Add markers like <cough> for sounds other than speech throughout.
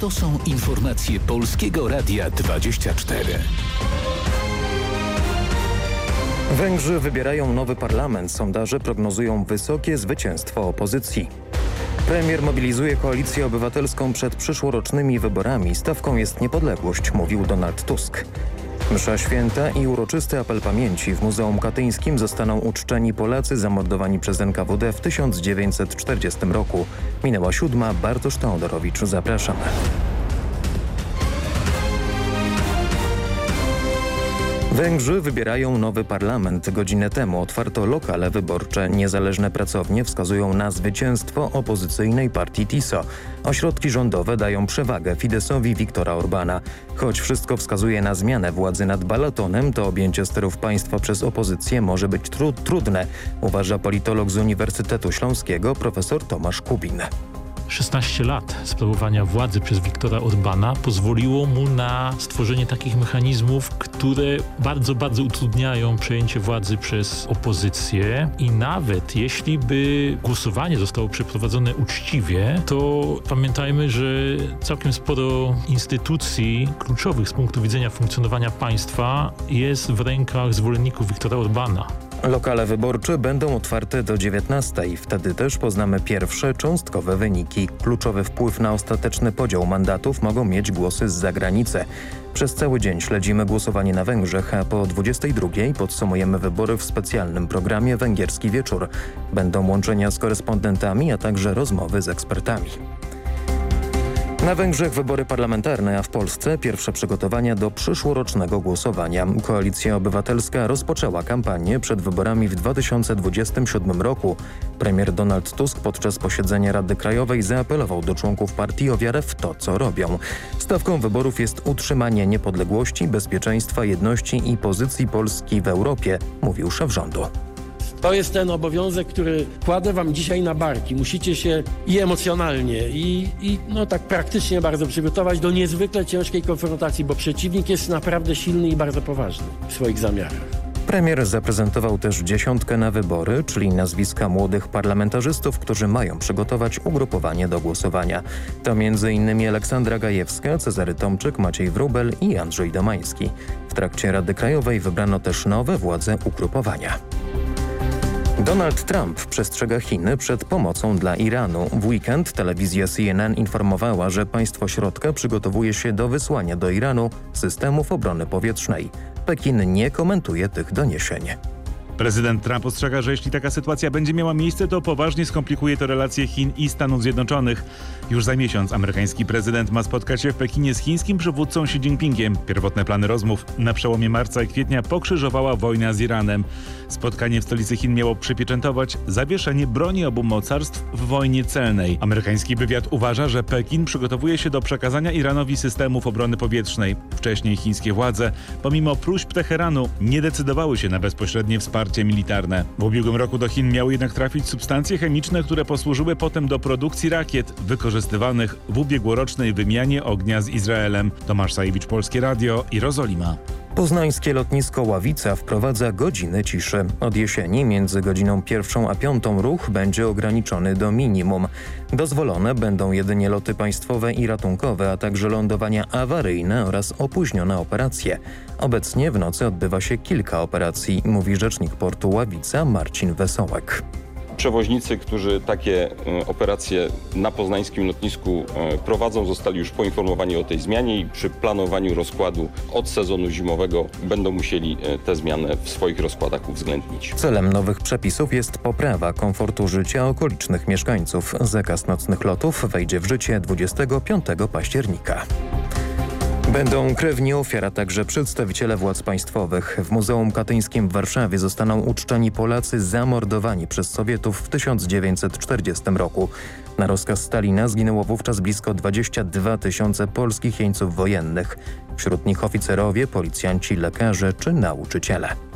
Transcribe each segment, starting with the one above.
To są informacje Polskiego Radia 24. Węgrzy wybierają nowy parlament. Sondaże prognozują wysokie zwycięstwo opozycji. Premier mobilizuje koalicję obywatelską przed przyszłorocznymi wyborami. Stawką jest niepodległość, mówił Donald Tusk. Msza święta i uroczysty apel pamięci w Muzeum Katyńskim zostaną uczczeni Polacy zamordowani przez NKWD w 1940 roku. Minęła siódma, Bartosz Teodorowicz, zapraszamy. Węgrzy wybierają nowy parlament. Godzinę temu otwarto lokale wyborcze. Niezależne pracownie wskazują na zwycięstwo opozycyjnej partii TISO. Ośrodki rządowe dają przewagę Fidesowi Viktora Orbana. Choć wszystko wskazuje na zmianę władzy nad Balatonem, to objęcie sterów państwa przez opozycję może być tru trudne, uważa politolog z Uniwersytetu Śląskiego profesor Tomasz Kubin. 16 lat sprawowania władzy przez Wiktora Orbana pozwoliło mu na stworzenie takich mechanizmów, które bardzo, bardzo utrudniają przejęcie władzy przez opozycję i nawet jeśli by głosowanie zostało przeprowadzone uczciwie, to pamiętajmy, że całkiem sporo instytucji kluczowych z punktu widzenia funkcjonowania państwa jest w rękach zwolenników Wiktora Orbana. Lokale wyborcze będą otwarte do 19. Wtedy też poznamy pierwsze cząstkowe wyniki. Kluczowy wpływ na ostateczny podział mandatów mogą mieć głosy z zagranicy. Przez cały dzień śledzimy głosowanie na Węgrzech, a po 22 podsumujemy wybory w specjalnym programie Węgierski Wieczór. Będą łączenia z korespondentami, a także rozmowy z ekspertami. Na Węgrzech wybory parlamentarne, a w Polsce pierwsze przygotowania do przyszłorocznego głosowania. Koalicja Obywatelska rozpoczęła kampanię przed wyborami w 2027 roku. Premier Donald Tusk podczas posiedzenia Rady Krajowej zaapelował do członków partii o wiarę w to, co robią. Stawką wyborów jest utrzymanie niepodległości, bezpieczeństwa, jedności i pozycji Polski w Europie, mówił szef rządu. To jest ten obowiązek, który kładę wam dzisiaj na barki. Musicie się i emocjonalnie, i, i no tak praktycznie bardzo przygotować do niezwykle ciężkiej konfrontacji, bo przeciwnik jest naprawdę silny i bardzo poważny w swoich zamiarach. Premier zaprezentował też dziesiątkę na wybory, czyli nazwiska młodych parlamentarzystów, którzy mają przygotować ugrupowanie do głosowania. To m.in. Aleksandra Gajewska, Cezary Tomczyk, Maciej Wróbel i Andrzej Domański. W trakcie Rady Krajowej wybrano też nowe władze ugrupowania. Donald Trump przestrzega Chiny przed pomocą dla Iranu. W weekend telewizja CNN informowała, że państwo środka przygotowuje się do wysłania do Iranu systemów obrony powietrznej. Pekin nie komentuje tych doniesień. Prezydent Trump ostrzega, że jeśli taka sytuacja będzie miała miejsce, to poważnie skomplikuje to relacje Chin i Stanów Zjednoczonych. Już za miesiąc amerykański prezydent ma spotkać się w Pekinie z chińskim przywódcą Xi Jinpingiem. Pierwotne plany rozmów na przełomie marca i kwietnia pokrzyżowała wojna z Iranem. Spotkanie w stolicy Chin miało przypieczętować zawieszenie broni obu mocarstw w wojnie celnej. Amerykański wywiad uważa, że Pekin przygotowuje się do przekazania Iranowi systemów obrony powietrznej. Wcześniej chińskie władze, pomimo próśb Teheranu, nie decydowały się na bezpośrednie wsparcie militarne. W ubiegłym roku do Chin miały jednak trafić substancje chemiczne, które posłużyły potem do produkcji rakiet wykorzystywanych w ubiegłorocznej wymianie ognia z Izraelem. Tomasz Sajewicz, Polskie Radio, Jerozolima. Poznańskie lotnisko Ławica wprowadza godziny ciszy. Od jesieni między godziną pierwszą a piątą ruch będzie ograniczony do minimum. Dozwolone będą jedynie loty państwowe i ratunkowe, a także lądowania awaryjne oraz opóźnione operacje. Obecnie w nocy odbywa się kilka operacji, mówi rzecznik portu Ławica Marcin Wesołek. Przewoźnicy, którzy takie e, operacje na poznańskim lotnisku e, prowadzą, zostali już poinformowani o tej zmianie i przy planowaniu rozkładu od sezonu zimowego będą musieli e, te zmiany w swoich rozkładach uwzględnić. Celem nowych przepisów jest poprawa komfortu życia okolicznych mieszkańców. Zakaz nocnych lotów wejdzie w życie 25 października. Będą krewni ofiar, a także przedstawiciele władz państwowych. W Muzeum Katyńskim w Warszawie zostaną uczczeni Polacy zamordowani przez Sowietów w 1940 roku. Na rozkaz Stalina zginęło wówczas blisko 22 tysiące polskich jeńców wojennych. Wśród nich oficerowie, policjanci, lekarze czy nauczyciele.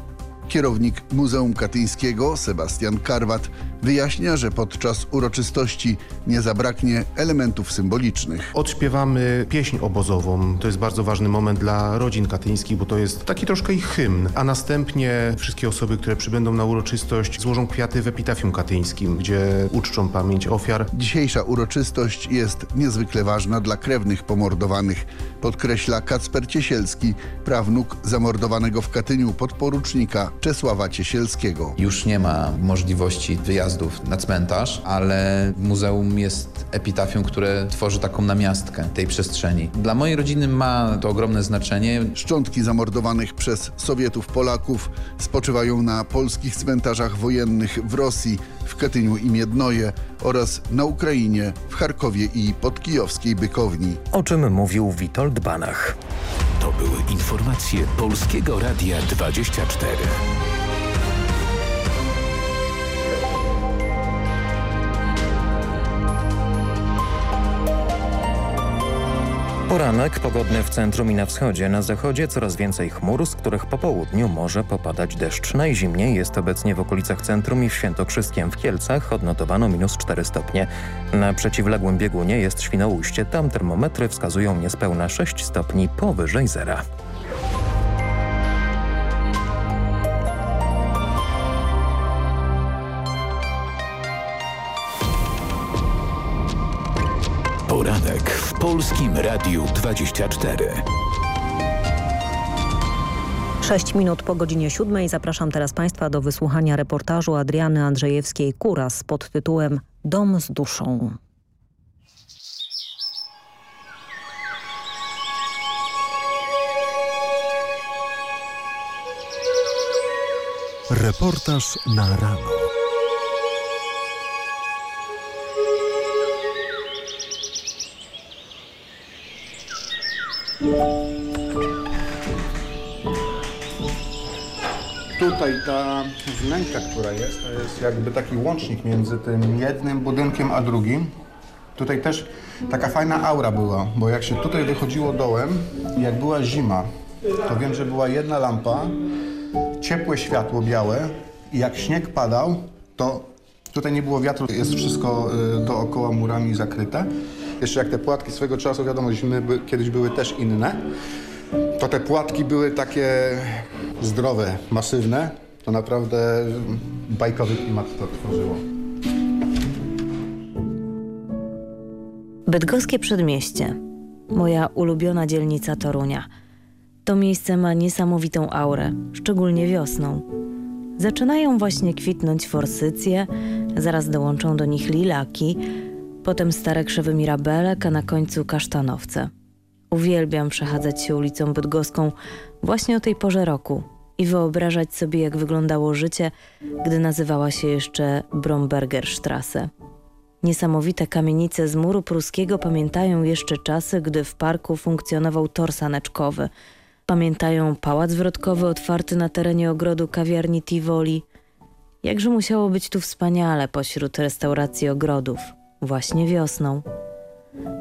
Kierownik Muzeum Katyńskiego, Sebastian Karwat, wyjaśnia, że podczas uroczystości nie zabraknie elementów symbolicznych. Odśpiewamy pieśń obozową. To jest bardzo ważny moment dla rodzin katyńskich, bo to jest taki troszkę ich hymn. A następnie wszystkie osoby, które przybędą na uroczystość, złożą kwiaty w epitafium katyńskim, gdzie uczczą pamięć ofiar. Dzisiejsza uroczystość jest niezwykle ważna dla krewnych pomordowanych, podkreśla Kacper Ciesielski, prawnuk zamordowanego w Katyniu podporucznika Czesława Ciesielskiego. Już nie ma możliwości wyjazdów na cmentarz, ale muzeum jest epitafium, które tworzy taką namiastkę tej przestrzeni. Dla mojej rodziny ma to ogromne znaczenie. Szczątki zamordowanych przez Sowietów Polaków spoczywają na polskich cmentarzach wojennych w Rosji, w Katyniu i Miednoje oraz na Ukrainie, w Charkowie i podkijowskiej Bykowni. O czym mówił Witold Banach. To były informacje Polskiego Radia 24. Poranek pogodny w centrum i na wschodzie. Na zachodzie coraz więcej chmur, z których po południu może popadać deszcz. Najzimniej jest obecnie w okolicach centrum i w Świętokrzyskiem w Kielcach. Odnotowano minus 4 stopnie. Na przeciwległym biegunie jest Świnoujście. Tam termometry wskazują niespełna 6 stopni powyżej zera. Polskim Radiu 24. 6 minut po godzinie 7 zapraszam teraz Państwa do wysłuchania reportażu Adriany Andrzejewskiej-Kuras pod tytułem Dom z duszą. Reportaż na rano. Tutaj ta wnęka, która jest, to jest jakby taki łącznik między tym jednym budynkiem a drugim. Tutaj też taka fajna aura była, bo jak się tutaj wychodziło dołem, jak była zima, to wiem, że była jedna lampa, ciepłe światło białe i jak śnieg padał, to tutaj nie było wiatru, jest wszystko y, dookoła murami zakryte. Jeszcze jak te płatki swego czasu, wiadomo, zimy by, kiedyś były też inne, to te płatki były takie zdrowe, masywne. To naprawdę bajkowy klimat to tworzyło. Bydgoskie Przedmieście. Moja ulubiona dzielnica Torunia. To miejsce ma niesamowitą aurę, szczególnie wiosną. Zaczynają właśnie kwitnąć forsycje, zaraz dołączą do nich lilaki, potem stare krzewy mirabelek, a na końcu kasztanowce. Uwielbiam przechadzać się ulicą bydgoską właśnie o tej porze roku i wyobrażać sobie, jak wyglądało życie, gdy nazywała się jeszcze Brombergerstrasse. Niesamowite kamienice z muru pruskiego pamiętają jeszcze czasy, gdy w parku funkcjonował tor saneczkowy. Pamiętają pałac wrotkowy otwarty na terenie ogrodu kawiarni Tivoli. Jakże musiało być tu wspaniale pośród restauracji ogrodów, właśnie wiosną.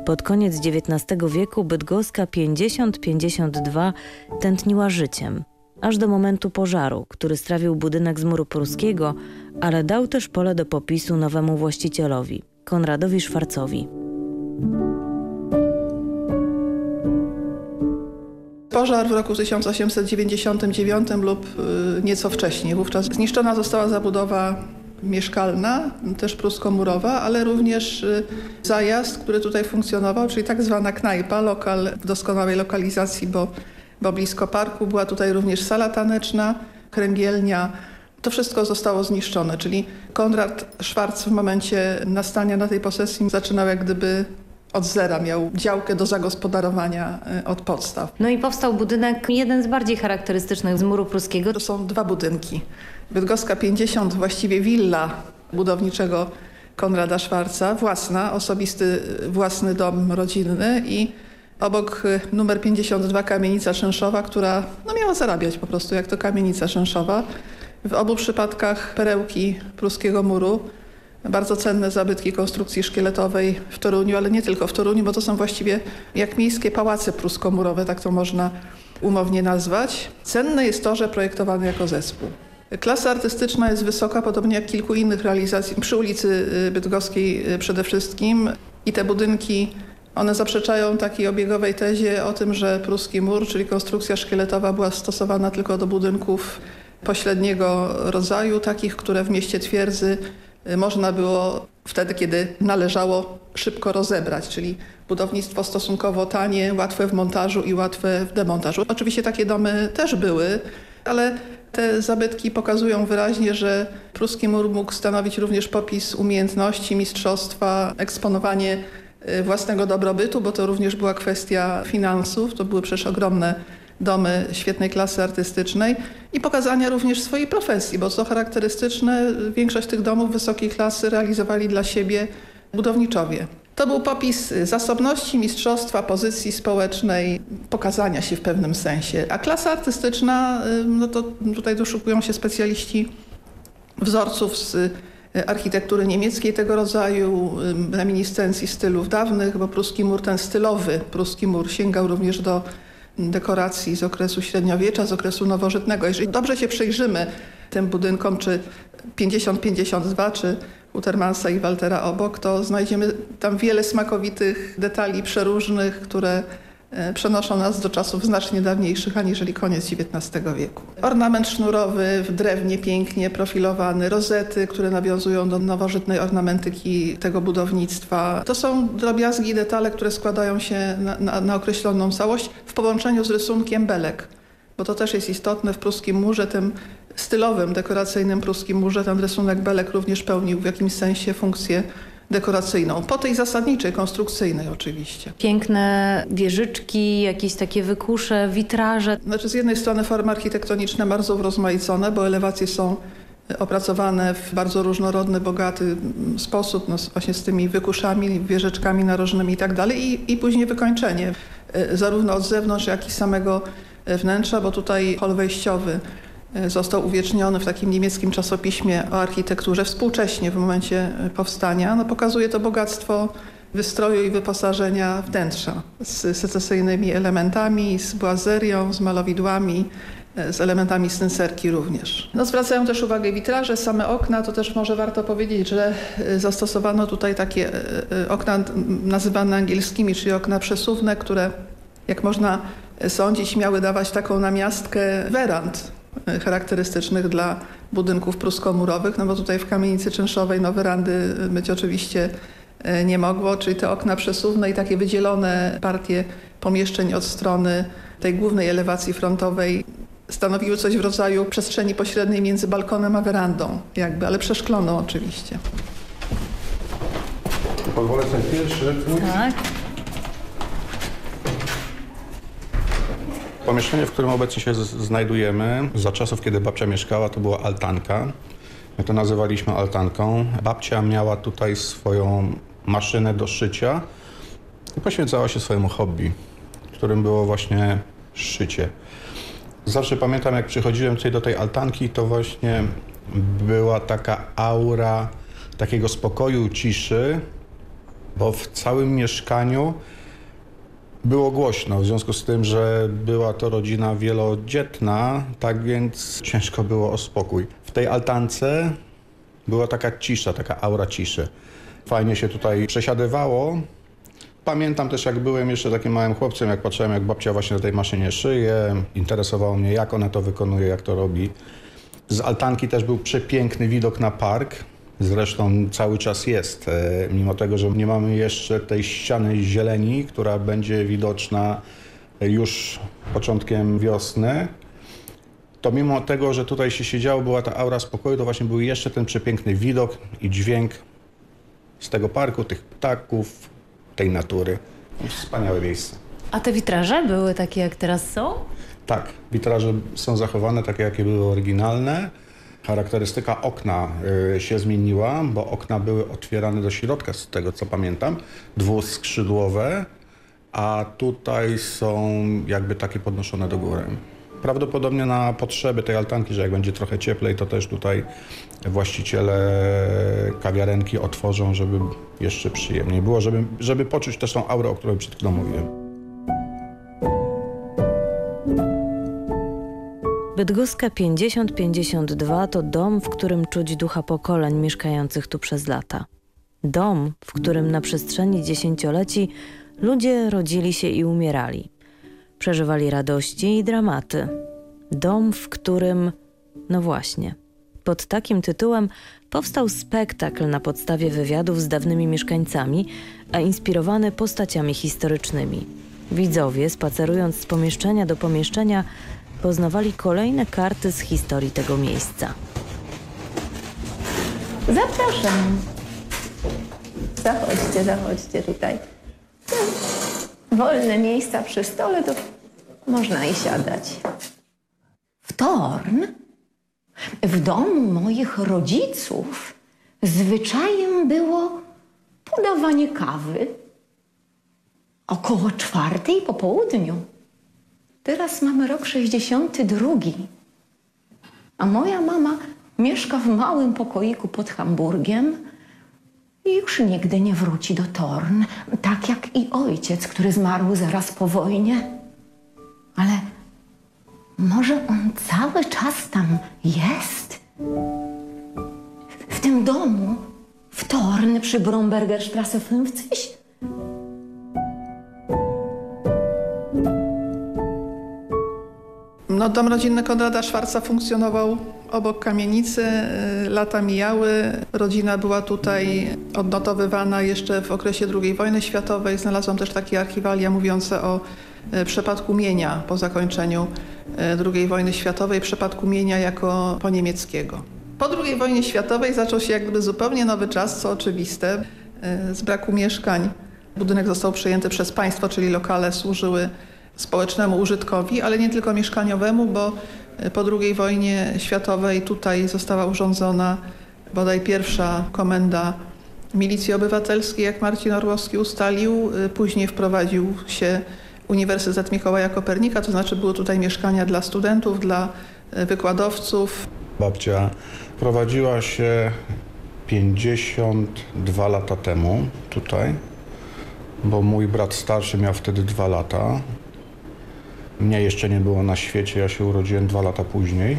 Pod koniec XIX wieku Bydgoska 50-52 tętniła życiem, aż do momentu pożaru, który strawił budynek z muru pruskiego, ale dał też pole do popisu nowemu właścicielowi, Konradowi Szwarcowi. Pożar w roku 1899 lub y, nieco wcześniej. Wówczas zniszczona została zabudowa mieszkalna, też pruskomurowa, ale również y, zajazd, który tutaj funkcjonował, czyli tak zwana knajpa, lokal w doskonałej lokalizacji, bo, bo blisko parku. Była tutaj również sala taneczna, kręgielnia. To wszystko zostało zniszczone, czyli Konrad Szwarc w momencie nastania na tej posesji zaczynał jak gdyby od zera, miał działkę do zagospodarowania y, od podstaw. No i powstał budynek, jeden z bardziej charakterystycznych z muru pruskiego. To są dwa budynki. Bydgoska 50, właściwie willa budowniczego Konrada Szwarca, własna, osobisty własny dom rodzinny i obok numer 52 kamienica czynszowa, która no, miała zarabiać po prostu jak to kamienica czynszowa. W obu przypadkach perełki pruskiego muru, bardzo cenne zabytki konstrukcji szkieletowej w Toruniu, ale nie tylko w Toruniu, bo to są właściwie jak miejskie pałace pruskomurowe, tak to można umownie nazwać. Cenne jest to, że projektowany jako zespół. Klasa artystyczna jest wysoka, podobnie jak kilku innych realizacji, przy ulicy y, Bydgoskiej y, przede wszystkim. I te budynki, one zaprzeczają takiej obiegowej tezie o tym, że pruski mur, czyli konstrukcja szkieletowa była stosowana tylko do budynków pośredniego rodzaju, takich, które w mieście twierdzy y, można było wtedy, kiedy należało szybko rozebrać, czyli budownictwo stosunkowo tanie, łatwe w montażu i łatwe w demontażu. Oczywiście takie domy też były, ale te zabytki pokazują wyraźnie, że pruski mur mógł stanowić również popis umiejętności, mistrzostwa, eksponowanie y, własnego dobrobytu, bo to również była kwestia finansów. To były przecież ogromne domy świetnej klasy artystycznej i pokazania również swojej profesji, bo co charakterystyczne, większość tych domów wysokiej klasy realizowali dla siebie budowniczowie. To był popis zasobności, mistrzostwa, pozycji społecznej, pokazania się w pewnym sensie. A klasa artystyczna, no to tutaj doszukują się specjaliści wzorców z y, architektury niemieckiej tego rodzaju, reminiscencji stylów dawnych, bo pruski mur ten stylowy, pruski mur sięgał również do dekoracji z okresu średniowiecza, z okresu nowożytnego. Jeżeli dobrze się przyjrzymy tym budynkom, czy 50-52, czy Utermansa i Waltera obok, to znajdziemy tam wiele smakowitych detali przeróżnych, które e, przenoszą nas do czasów znacznie dawniejszych aniżeli koniec XIX wieku. Ornament sznurowy w drewnie pięknie profilowany, rozety, które nawiązują do nowożytnej ornamentyki tego budownictwa. To są drobiazgi i detale, które składają się na, na, na określoną całość w połączeniu z rysunkiem belek bo to też jest istotne w pruskim murze, tym stylowym, dekoracyjnym pruskim murze ten rysunek belek również pełnił w jakimś sensie funkcję dekoracyjną. Po tej zasadniczej, konstrukcyjnej oczywiście. Piękne wieżyczki, jakieś takie wykusze, witraże. Znaczy z jednej strony formy architektoniczne bardzo urozmaicone, bo elewacje są opracowane w bardzo różnorodny, bogaty sposób, no właśnie z tymi wykuszami, wieżyczkami narożnymi i tak dalej i później wykończenie, y, zarówno od zewnątrz, jak i samego wnętrza, bo tutaj hol wejściowy e, został uwieczniony w takim niemieckim czasopiśmie o architekturze współcześnie w momencie e, powstania. No, pokazuje to bogactwo wystroju i wyposażenia wnętrza z secesyjnymi elementami, z błazerią, z malowidłami, e, z elementami stynserki również. No, zwracają też uwagę witraże, same okna, to też może warto powiedzieć, że zastosowano tutaj takie okna nazywane angielskimi, czyli okna przesuwne, które jak można sądzić, miały dawać taką namiastkę werand e, charakterystycznych dla budynków pruskomurowych, no bo tutaj w kamienicy czynszowej no werandy być oczywiście e, nie mogło, czyli te okna przesuwne i takie wydzielone partie pomieszczeń od strony tej głównej elewacji frontowej stanowiły coś w rodzaju przestrzeni pośredniej między balkonem a werandą, jakby, ale przeszkloną oczywiście. Pozwolę sobie pierwszy. Tak. Pomieszczenie, w którym obecnie się znajdujemy, za czasów, kiedy babcia mieszkała, to była altanka. My to nazywaliśmy altanką. Babcia miała tutaj swoją maszynę do szycia i poświęcała się swojemu hobby, którym było właśnie szycie. Zawsze pamiętam, jak przychodziłem tutaj do tej altanki, to właśnie była taka aura takiego spokoju, ciszy, bo w całym mieszkaniu było głośno, w związku z tym, że była to rodzina wielodzietna, tak więc ciężko było o spokój. W tej altance była taka cisza, taka aura ciszy. Fajnie się tutaj przesiadywało. Pamiętam też, jak byłem jeszcze takim małym chłopcem, jak patrzyłem, jak babcia właśnie na tej maszynie szyje. Interesowało mnie, jak ona to wykonuje, jak to robi. Z altanki też był przepiękny widok na park. Zresztą cały czas jest, e, mimo tego, że nie mamy jeszcze tej ściany zieleni, która będzie widoczna już początkiem wiosny, to mimo tego, że tutaj się siedziało, była ta aura spokoju, to właśnie był jeszcze ten przepiękny widok i dźwięk z tego parku, tych ptaków, tej natury. Wspaniałe miejsce. A te witraże były takie, jak teraz są? Tak, witraże są zachowane takie, jakie były oryginalne. Charakterystyka okna y, się zmieniła, bo okna były otwierane do środka, z tego co pamiętam, dwuskrzydłowe, a tutaj są jakby takie podnoszone do góry. Prawdopodobnie na potrzeby tej altanki, że jak będzie trochę cieplej, to też tutaj właściciele kawiarenki otworzą, żeby jeszcze przyjemniej było, żeby, żeby poczuć też tą aurę, o której przed chwilą mówiłem. Bydgoska 5052 to dom, w którym czuć ducha pokoleń mieszkających tu przez lata. Dom, w którym na przestrzeni dziesięcioleci ludzie rodzili się i umierali. Przeżywali radości i dramaty. Dom, w którym, no właśnie, pod takim tytułem powstał spektakl na podstawie wywiadów z dawnymi mieszkańcami, a inspirowany postaciami historycznymi. Widzowie, spacerując z pomieszczenia do pomieszczenia, poznawali kolejne karty z historii tego miejsca. Zapraszam. Zachodźcie, zachodźcie tutaj. Wolne miejsca przy stole, to można i siadać. W Torn, w domu moich rodziców, zwyczajem było podawanie kawy około czwartej po południu. Teraz mamy rok 62, a moja mama mieszka w małym pokoiku pod Hamburgiem i już nigdy nie wróci do Torn, tak jak i ojciec, który zmarł zaraz po wojnie. Ale może on cały czas tam jest? W tym domu, w Torn przy Brombergerstrasse 50? No, dom rodzinny Konrada Szwarca funkcjonował obok kamienicy. Y, Lata mijały. Rodzina była tutaj odnotowywana jeszcze w okresie II wojny światowej. Znalazłam też takie archiwalia mówiące o y, przypadku mienia po zakończeniu y, II wojny światowej, przypadku mienia jako poniemieckiego. Po II wojnie światowej zaczął się jak gdyby zupełnie nowy czas, co oczywiste. Z braku mieszkań budynek został przejęty przez państwo, czyli lokale służyły społecznemu użytkowi, ale nie tylko mieszkaniowemu, bo po II wojnie światowej tutaj została urządzona bodaj pierwsza komenda milicji obywatelskiej, jak Marcin Orłowski ustalił. Później wprowadził się Uniwersytet Mikołaja Kopernika, to znaczy były tutaj mieszkania dla studentów, dla wykładowców. Babcia prowadziła się 52 lata temu tutaj, bo mój brat starszy miał wtedy dwa lata. Mnie jeszcze nie było na świecie, ja się urodziłem dwa lata później.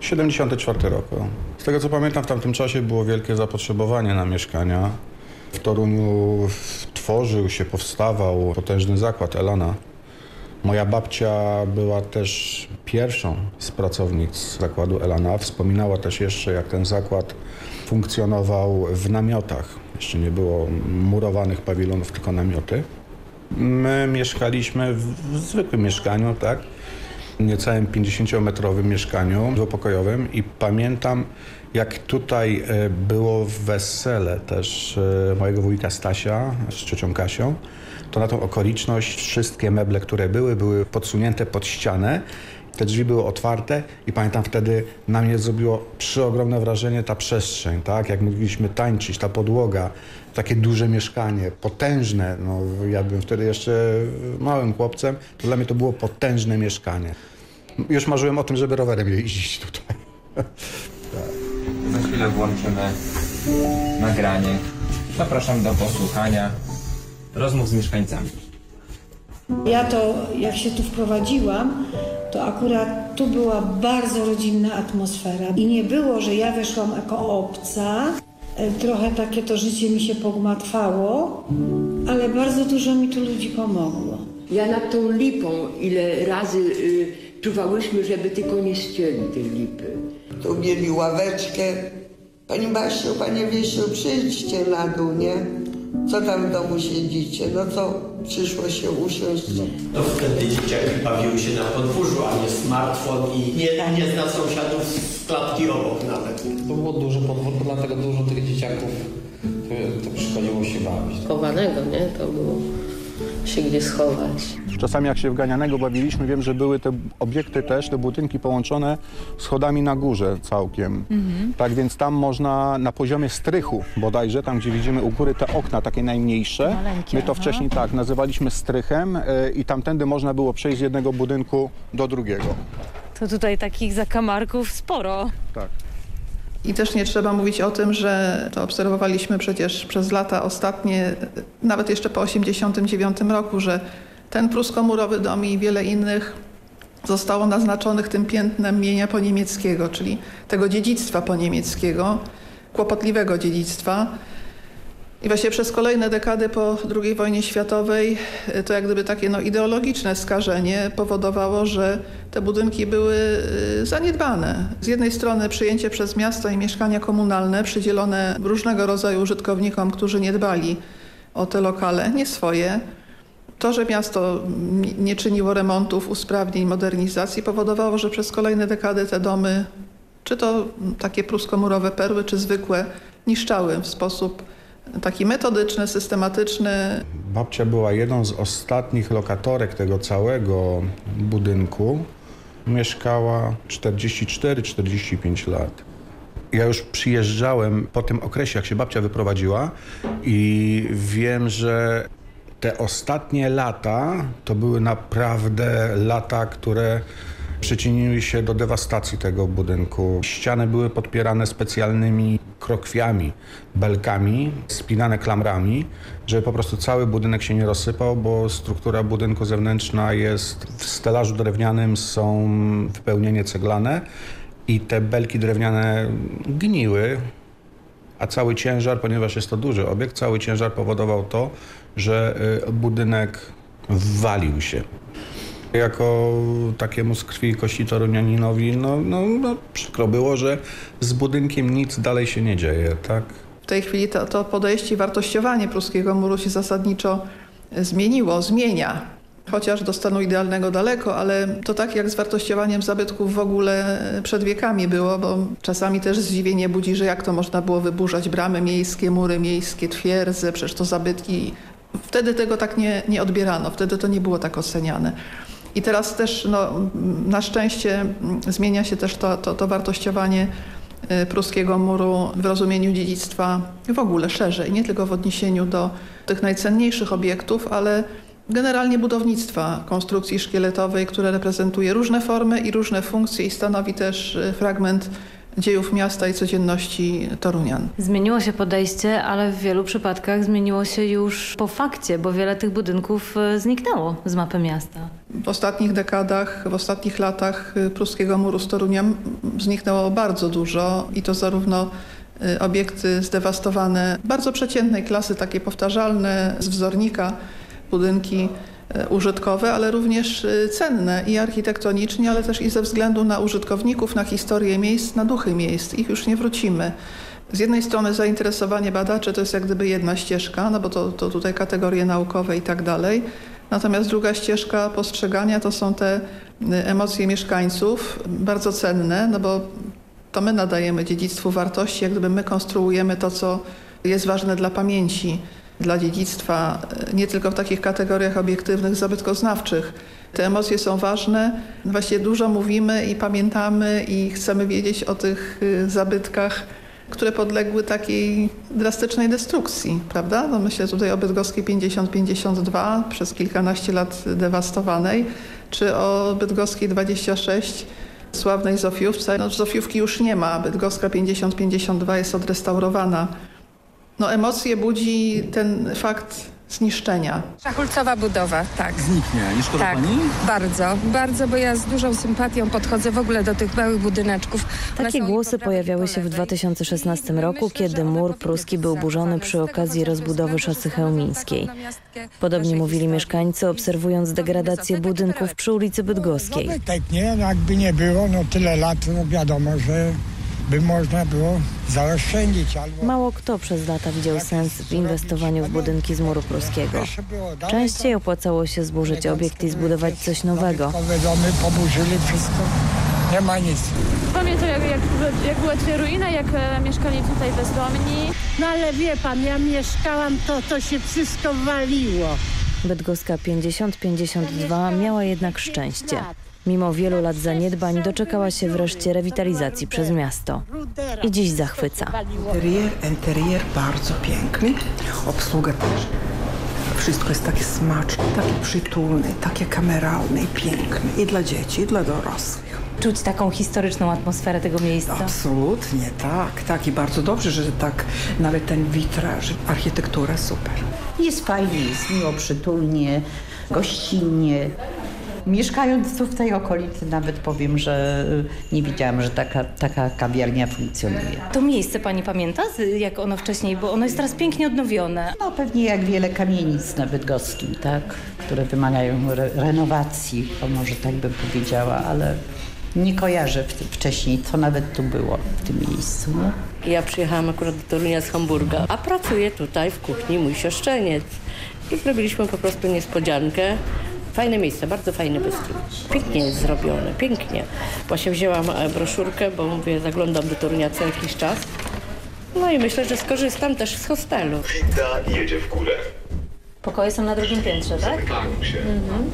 74 roku. Z tego co pamiętam, w tamtym czasie było wielkie zapotrzebowanie na mieszkania. W Toruniu tworzył się, powstawał potężny zakład Elana. Moja babcia była też pierwszą z pracownic zakładu Elana. Wspominała też jeszcze, jak ten zakład funkcjonował w namiotach. Jeszcze nie było murowanych pawilonów, tylko namioty. My mieszkaliśmy w zwykłym mieszkaniu, tak? Niecałym 50-metrowym mieszkaniu dwupokojowym i pamiętam, jak tutaj e, było wesele też e, mojego wujka Stasia z ciocią Kasią, to na tą okoliczność wszystkie meble, które były, były podsunięte pod ścianę. Te drzwi były otwarte i pamiętam wtedy na mnie zrobiło przeogromne wrażenie ta przestrzeń, tak? Jak mogliśmy tańczyć, ta podłoga, takie duże mieszkanie, potężne. No, ja byłem wtedy jeszcze małym chłopcem, to dla mnie to było potężne mieszkanie. Już marzyłem o tym, żeby rowerem jeździć tutaj. Za chwilę włączymy nagranie. Zapraszam do posłuchania rozmów z mieszkańcami. Ja to, jak się tu wprowadziłam, to akurat tu była bardzo rodzinna atmosfera. I nie było, że ja weszłam jako obca. E, Trochę takie to życie mi się pogmatwało, ale bardzo dużo mi tu ludzi pomogło. Ja nad tą lipą ile razy y, czuwałyśmy, żeby tylko nie ścięli tej lipy. Tu mieli ławeczkę. Pani Basiu, Panie Wiesiu, przyjdźcie na dół, nie? Co tam w domu siedzicie? No to przyszło się usiąść. To wtedy dzieciaki bawiły się na podwórzu, a nie smartfon i nie, nie zna sąsiadów z klatki obok nawet. To było duże podwórko, dlatego dużo tych dzieciaków to, to przychodziło się bawić. Chowanego, nie? To było się gdzie schować. Czasami jak się w Ganianego bawiliśmy, wiem, że były te obiekty też, te budynki połączone schodami na górze całkiem. Mhm. Tak więc tam można na poziomie strychu bodajże, tam gdzie widzimy u góry te okna takie najmniejsze, Maleńkie, my to aha. wcześniej tak nazywaliśmy strychem y, i tamtędy można było przejść z jednego budynku do drugiego. To tutaj takich zakamarków sporo. Tak. I też nie trzeba mówić o tym, że to obserwowaliśmy przecież przez lata ostatnie, nawet jeszcze po 1989 roku, że ten pruskomurowy dom i wiele innych zostało naznaczonych tym piętnem mienia poniemieckiego, czyli tego dziedzictwa poniemieckiego, kłopotliwego dziedzictwa. I właśnie przez kolejne dekady po II wojnie światowej y, to jak gdyby takie no, ideologiczne skażenie powodowało, że te budynki były y, zaniedbane. Z jednej strony przyjęcie przez miasto i mieszkania komunalne przydzielone różnego rodzaju użytkownikom, którzy nie dbali o te lokale, nie swoje. To, że miasto nie czyniło remontów, usprawnień, modernizacji powodowało, że przez kolejne dekady te domy, czy to takie pruskomurowe perły, czy zwykłe, niszczały w sposób taki metodyczny, systematyczny. Babcia była jedną z ostatnich lokatorek tego całego budynku. Mieszkała 44-45 lat. Ja już przyjeżdżałem po tym okresie, jak się babcia wyprowadziła i wiem, że te ostatnie lata to były naprawdę lata, które przyczyniły się do dewastacji tego budynku. Ściany były podpierane specjalnymi krokwiami, belkami, spinane klamrami, żeby po prostu cały budynek się nie rozsypał, bo struktura budynku zewnętrzna jest w stelażu drewnianym są wypełnienie ceglane i te belki drewniane gniły, a cały ciężar, ponieważ jest to duży obiekt, cały ciężar powodował to, że y, budynek walił się. Jako takiemu z krwi i kości torunianinowi, no, no, no przykro było, że z budynkiem nic dalej się nie dzieje, tak? W tej chwili to, to podejście i wartościowanie pruskiego muru się zasadniczo zmieniło, zmienia. Chociaż do stanu idealnego daleko, ale to tak jak z wartościowaniem zabytków w ogóle przed wiekami było, bo czasami też zdziwienie budzi, że jak to można było wyburzać bramy miejskie, mury miejskie, twierdze, przecież to zabytki. Wtedy tego tak nie, nie odbierano, wtedy to nie było tak oceniane. I teraz też no, na szczęście zmienia się też to, to, to wartościowanie y, pruskiego muru w rozumieniu dziedzictwa w ogóle szerzej, nie tylko w odniesieniu do tych najcenniejszych obiektów, ale generalnie budownictwa konstrukcji szkieletowej, które reprezentuje różne formy i różne funkcje i stanowi też y, fragment dziejów miasta i codzienności Torunian. Zmieniło się podejście, ale w wielu przypadkach zmieniło się już po fakcie, bo wiele tych budynków e, zniknęło z mapy miasta. W ostatnich dekadach, w ostatnich latach pruskiego muru z Torunia zniknęło bardzo dużo i to zarówno y, obiekty zdewastowane bardzo przeciętnej klasy, takie powtarzalne z wzornika, budynki E, użytkowe, ale również e, cenne i architektonicznie, ale też i ze względu na użytkowników, na historię miejsc, na duchy miejsc. Ich już nie wrócimy. Z jednej strony zainteresowanie badaczy to jest jak gdyby jedna ścieżka, no bo to, to tutaj kategorie naukowe i tak dalej. Natomiast druga ścieżka postrzegania to są te e, emocje mieszkańców, bardzo cenne, no bo to my nadajemy dziedzictwu wartości, jak gdyby my konstruujemy to, co jest ważne dla pamięci dla dziedzictwa, e, nie tylko w takich kategoriach obiektywnych, zabytkoznawczych. Te emocje są ważne. Właśnie dużo mówimy i pamiętamy i chcemy wiedzieć o tych y, zabytkach, które podległy takiej drastycznej destrukcji, prawda? No myślę tutaj o Bydgoskiej 50-52 przez kilkanaście lat dewastowanej, czy o Bydgoskiej 26 sławnej Zofiówce. No, Zofiówki już nie ma, Bydgoska 50-52 jest odrestaurowana. No emocje budzi ten fakt zniszczenia. Szachulcowa budowa, tak. Zniknie, nie szkoda tak, pani? bardzo, bardzo, bo ja z dużą sympatią podchodzę w ogóle do tych małych budyneczków. Takie głosy pojawiały się w 2016 roku, kiedy mur pruski był burzony przy okazji rozbudowy szosy chełmińskiej. Podobnie mówili mieszkańcy, obserwując degradację budynków przy ulicy Bydgoskiej. Tak nie, no jakby nie było, no tyle lat, no wiadomo, że by można było zaoszczędzić. Albo... Mało kto przez lata widział sens w inwestowaniu w budynki z muru pruskiego. Częściej opłacało się zburzyć obiekt i zbudować coś nowego. domy poburzyli wszystko, nie ma nic. Pamiętam jak, jak, jak były te ruiny, jak e, mieszkali tutaj bezdomni. No ale wie pan, ja mieszkałam, to, to się wszystko waliło. Bydgoska 50-52 miała jednak szczęście. Mimo wielu lat zaniedbań doczekała się wreszcie rewitalizacji przez miasto. I dziś zachwyca. Interier, interier bardzo piękny, obsługa też. Wszystko jest takie smaczne, takie przytulne, takie kameralne i piękne. I dla dzieci, i dla dorosłych. Czuć taką historyczną atmosferę tego miejsca? Absolutnie, tak, tak. I bardzo dobrze, że tak nawet ten witraż, architektura super. Jest fajnie, jest miło, przytulnie, gościnnie. Mieszkając tu w tej okolicy nawet powiem, że y, nie widziałam, że taka, taka kawiarnia funkcjonuje. To miejsce pani pamięta, jak ono wcześniej, bo ono jest teraz pięknie odnowione. No pewnie jak wiele kamienic na Bydgoskim, tak, które wymagają re renowacji, o może tak bym powiedziała, ale nie kojarzę wcześniej, co nawet tu było w tym miejscu. No. Ja przyjechałam akurat do Torunia z Hamburga, a pracuję tutaj w kuchni mój siostrzeniec. I zrobiliśmy po prostu niespodziankę. Fajne miejsce, bardzo fajny wystrój. Pięknie jest zrobione, pięknie. Właśnie wzięłam e, broszurkę, bo mówię, zaglądam do Torunia co jakiś czas. No i myślę, że skorzystam też z hostelu. Winda jedzie w górę. Pokoje są na drugim piętrze, tak? się. Mhm.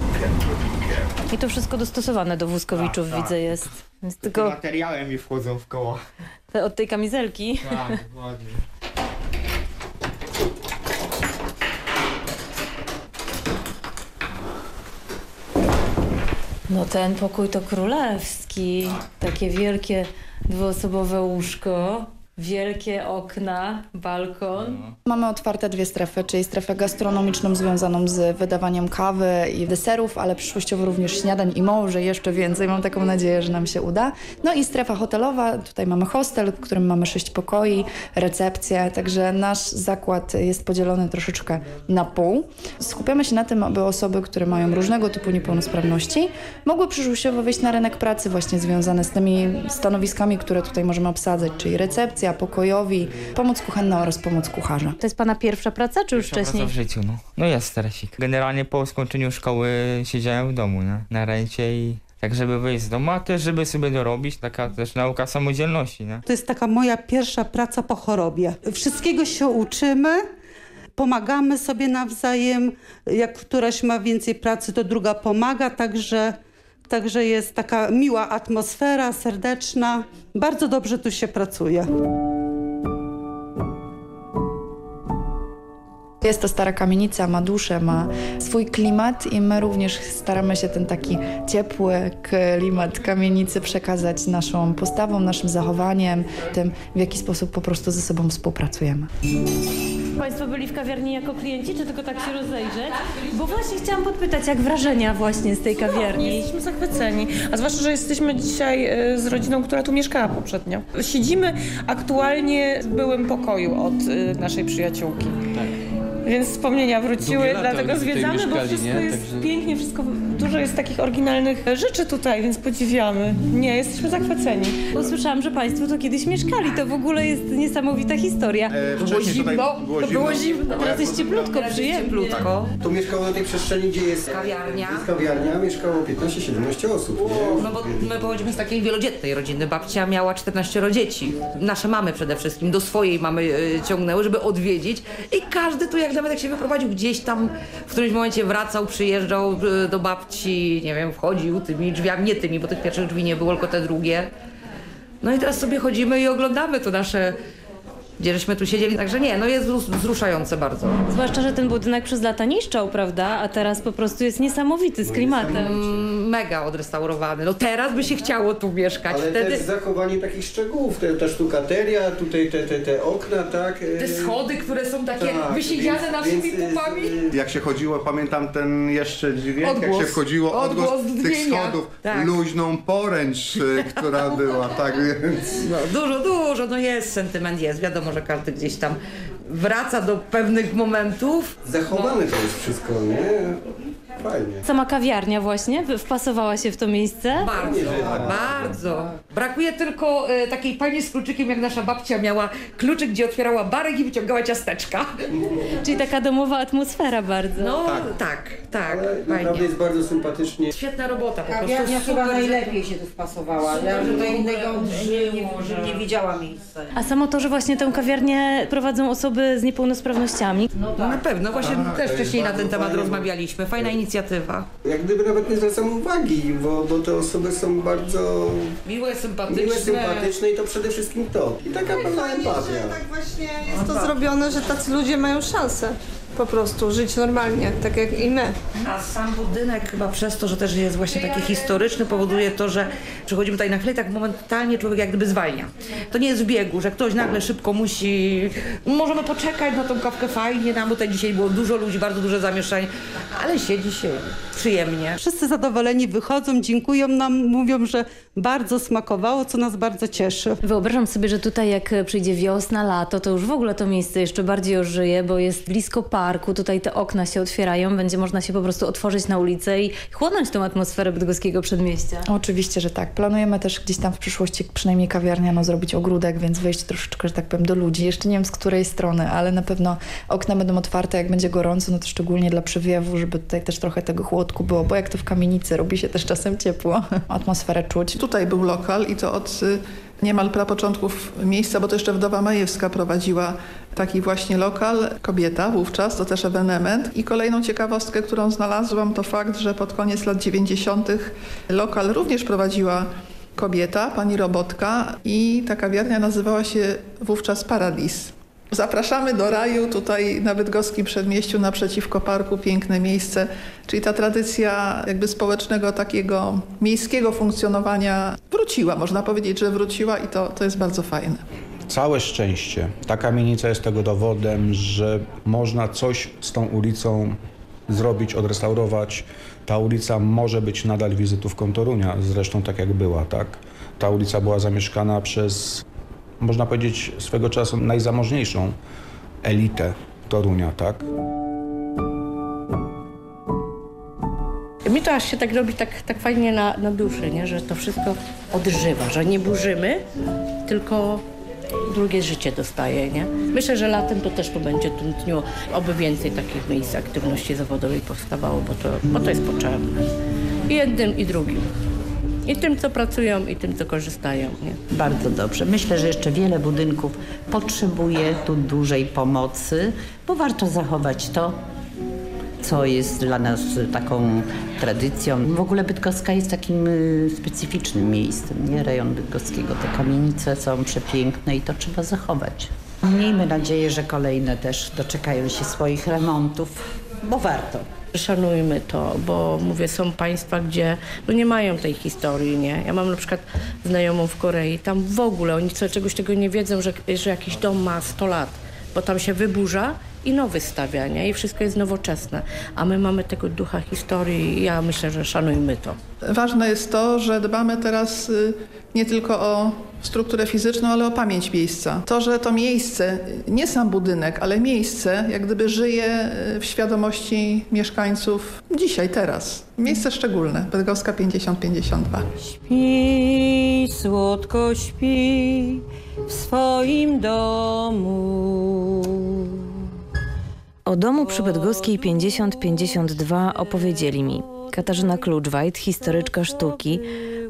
I to wszystko dostosowane do wózkowiczów, Tak, tak. widzę jest. Więc Tylko... materiałem mi wchodzą w koło. te, od tej kamizelki. Tak, ładnie. No ten pokój to królewski. Takie wielkie dwuosobowe łóżko, wielkie okna, balkon. Mamy otwarte dwie strefy, czyli strefę gastronomiczną związaną z wydawaniem kawy i deserów, ale przyszłościowo również śniadań i może jeszcze więcej. Mam taką nadzieję, że nam się uda. No i strefa hotelowa, tutaj mamy hostel, w którym mamy sześć pokoi, recepcję, także nasz zakład jest podzielony troszeczkę na pół. Skupiamy się na tym, aby osoby, które mają różnego typu niepełnosprawności, mogły przyszłościowo wyjść na rynek pracy właśnie związane z tymi stanowiskami, które tutaj możemy obsadzać, czyli recepcja, pokojowi, pomoc kuchenna oraz pomoc kucharza. To jest pana pierwsza praca, czy już Pierwsza wcześniej? praca w życiu, no. No jest stresik. Generalnie po skończeniu szkoły siedziałem w domu, nie? Na rencie i tak, żeby wyjść z domu, a też żeby sobie dorobić, taka też nauka samodzielności, nie? To jest taka moja pierwsza praca po chorobie. Wszystkiego się uczymy, pomagamy sobie nawzajem. Jak któraś ma więcej pracy, to druga pomaga, także, także jest taka miła atmosfera, serdeczna. Bardzo dobrze tu się pracuje. Jest to stara kamienica, ma duszę, ma swój klimat i my również staramy się ten taki ciepły klimat kamienicy przekazać naszą postawą, naszym zachowaniem, tym w jaki sposób po prostu ze sobą współpracujemy. Państwo byli w kawiarni jako klienci, czy tylko tak się rozejrzeć? Bo właśnie chciałam podpytać, jak wrażenia właśnie z tej kawiarni? Jesteśmy zachwyceni, a zwłaszcza, że jesteśmy dzisiaj e, z rodziną, która tu mieszkała poprzednio. Siedzimy aktualnie w byłym pokoju od e, naszej przyjaciółki. Więc wspomnienia wróciły, Długie lata dlatego oni tutaj zwiedzamy, bo mieszkali, wszystko nie? jest Także- pięknie, wszystko, dużo jest takich oryginalnych rzeczy tutaj, więc podziwiamy. Nie, jesteśmy zachwyceni. Usłyszałam, że Państwo tu kiedyś mieszkali. To w ogóle jest niesamowita historia. E, było wcześniej tutaj zimno, było to zimno. było zimno. Teraz jest cieplutko, przyjemnie. Tu mieszkało na tej przestrzeni, gdzie jest Kawiarnia. jest kawiarnia, mieszkało 15-17 osób. Nie? No bo my pochodzimy z takiej wielodzietnej rodziny. Babcia miała 14 dzieci. Nasze mamy przede wszystkim, do swojej mamy e, ciągnęły, żeby odwiedzić. I każdy tu, jak nawet jak się wyprowadził gdzieś tam, w którymś momencie wracał, przyjeżdżał e, do babci, nie wiem, wchodził tymi drzwiami, nie tymi, bo tych pierwszych drzwi nie było, tylko te drugie. No i teraz sobie chodzimy i oglądamy to nasze, gdzie żeśmy tu siedzieli. Także nie, no jest wzrus- wzruszające bardzo. Zwłaszcza, że ten budynek przez lata niszczał, prawda? A teraz po prostu jest niesamowity z klimatem. Mm, Mega odrestaurowany. No teraz by się chciało tu mieszkać. Ale Wtedy... też zachowanie takich szczegółów, te, ta sztukateria, tutaj te, te, te okna, tak? Te schody, które są takie Tak, wysiedziane więc- naszymi więc, y, pupami. Jak się chodziło, pamiętam ten jeszcze dźwięk, jak Odgłos. się wchodziło, odgłos, Odgłos tych schodów, Tak. luźną poręcz, y, która była, tak więc... No, dużo, dużo, no jest sentyment, jest. Wiadomo, że każdy gdzieś tam wraca do pewnych momentów. Zachowane to jest wszystko, nie? Fajnie. Sama kawiarnia właśnie wpasowała się w to miejsce? Bardzo, bardzo. Brakuje tylko e, takiej pani z kluczykiem, jak nasza babcia miała kluczyk, gdzie otwierała barek i wyciągała ciasteczka. <laughs> Czyli taka domowa atmosfera bardzo. No Tak. tak, tak, Naprawdę fajnie. jest bardzo sympatycznie. Świetna robota, po prostu Kawiarnia chyba najlepiej się tu wpasowała. Ja że to innego nie, nie, nie widziała miejsca. A samo to, że właśnie tę kawiarnię prowadzą osoby z niepełnosprawnościami. No na pewno, właśnie Tak, też jest wcześniej na bardzo ten temat fajne, rozmawialiśmy. Fajna inicjatywa. Jak gdyby nawet nie zwracamy uwagi, bo, bo te osoby są bardzo Miłe, sympatyczne. miłe, sympatyczne i to przede wszystkim to. I taka pewna empatia. Tak właśnie jest to zrobione, że tacy ludzie mają szansę po prostu, żyć normalnie, tak jak i my. A sam budynek chyba przez to, że też jest właśnie taki historyczny, powoduje to, że przychodzimy tutaj na chwilę, tak momentalnie człowiek jak gdyby zwalnia. To nie jest w biegu, że ktoś nagle szybko musi, możemy poczekać na tą kawkę fajnie, nam tutaj dzisiaj było dużo ludzi, bardzo duże zamieszanie, ale siedzi się przyjemnie. Wszyscy zadowoleni wychodzą, dziękują nam, mówią, że bardzo smakowało, co nas bardzo cieszy. Wyobrażam sobie, że tutaj jak przyjdzie wiosna, lato, to już w ogóle to miejsce jeszcze bardziej ożyje, bo jest blisko parku, tutaj te okna się otwierają, będzie można się po prostu otworzyć na ulicę i chłonąć tą atmosferę bydgoskiego przedmieścia. Oczywiście, że tak. Planujemy też gdzieś tam w przyszłości przynajmniej kawiarnia, no, zrobić ogródek, więc wejść troszeczkę, że tak powiem, do ludzi. Jeszcze nie wiem z której strony, ale na pewno okna będą otwarte, jak będzie gorąco, no to szczególnie dla przywiewu, żeby tutaj też trochę tego chłodku było, bo jak to w kamienicy, robi się też czasem ciepło. <laughs> Atmosferę czuć. Tutaj był lokal i to od y, niemal prapoczątków miejsca, bo to jeszcze wdowa Majewska prowadziła taki właśnie lokal, kobieta wówczas, to też ewenement. I kolejną ciekawostkę, którą znalazłam, to fakt, że pod koniec lat 90. lokal również prowadziła kobieta, pani Robotka i ta kawiarnia nazywała się wówczas Paradis. Zapraszamy do raju tutaj na Bydgoskim Przedmieściu naprzeciwko parku, piękne miejsce. Czyli ta tradycja jakby społecznego takiego miejskiego funkcjonowania wróciła, można powiedzieć, że wróciła i to, to jest bardzo fajne. Całe szczęście. Ta kamienica jest tego dowodem, że można coś z tą ulicą zrobić, odrestaurować. Ta ulica może być nadal wizytówką Torunia, zresztą tak jak była, tak? Ta ulica była zamieszkana przez, można powiedzieć, swego czasu najzamożniejszą elitę Torunia, tak? Mi to aż się tak robi tak, tak fajnie na, na duszy, nie? że to wszystko odżywa, że nie burzymy, tylko drugie życie dostaje. Nie? Myślę, że latem to też tu będzie tętniło, oby więcej takich miejsc aktywności zawodowej powstawało, bo to, bo to jest potrzebne. I jednym, i drugim. I tym, co pracują, i tym, co korzystają. Nie? Bardzo dobrze. Myślę, że jeszcze wiele budynków potrzebuje tu dużej pomocy, bo warto zachować to, co jest dla nas taką tradycją. W ogóle Bydgoska jest takim y, specyficznym miejscem, nie? Rejon Bydgoskiego. Te kamienice są przepiękne i to trzeba zachować. Miejmy nadzieję, że kolejne też doczekają się swoich remontów, bo warto. Szanujmy to, bo mówię, są państwa, gdzie no nie mają tej historii, nie? Ja mam na przykład znajomą w Korei, tam w ogóle oni czegoś tego nie wiedzą, że, że jakiś dom ma 100 lat, bo tam się wyburza i nowy stawia, nie? I wszystko jest nowoczesne. A my mamy tego ducha historii i ja myślę, że szanujmy to. Ważne jest to, że dbamy teraz y, nie tylko o strukturę fizyczną, ale o pamięć miejsca. To, że to miejsce, nie sam budynek, ale miejsce, jak gdyby żyje y, w świadomości mieszkańców dzisiaj, teraz. Miejsce szczególne, Bydgoska 50-52. Śpi, słodko śpi w swoim domu. O domu przy Bydgoskiej 5052 opowiedzieli mi Katarzyna Kluczwajt, historyczka sztuki,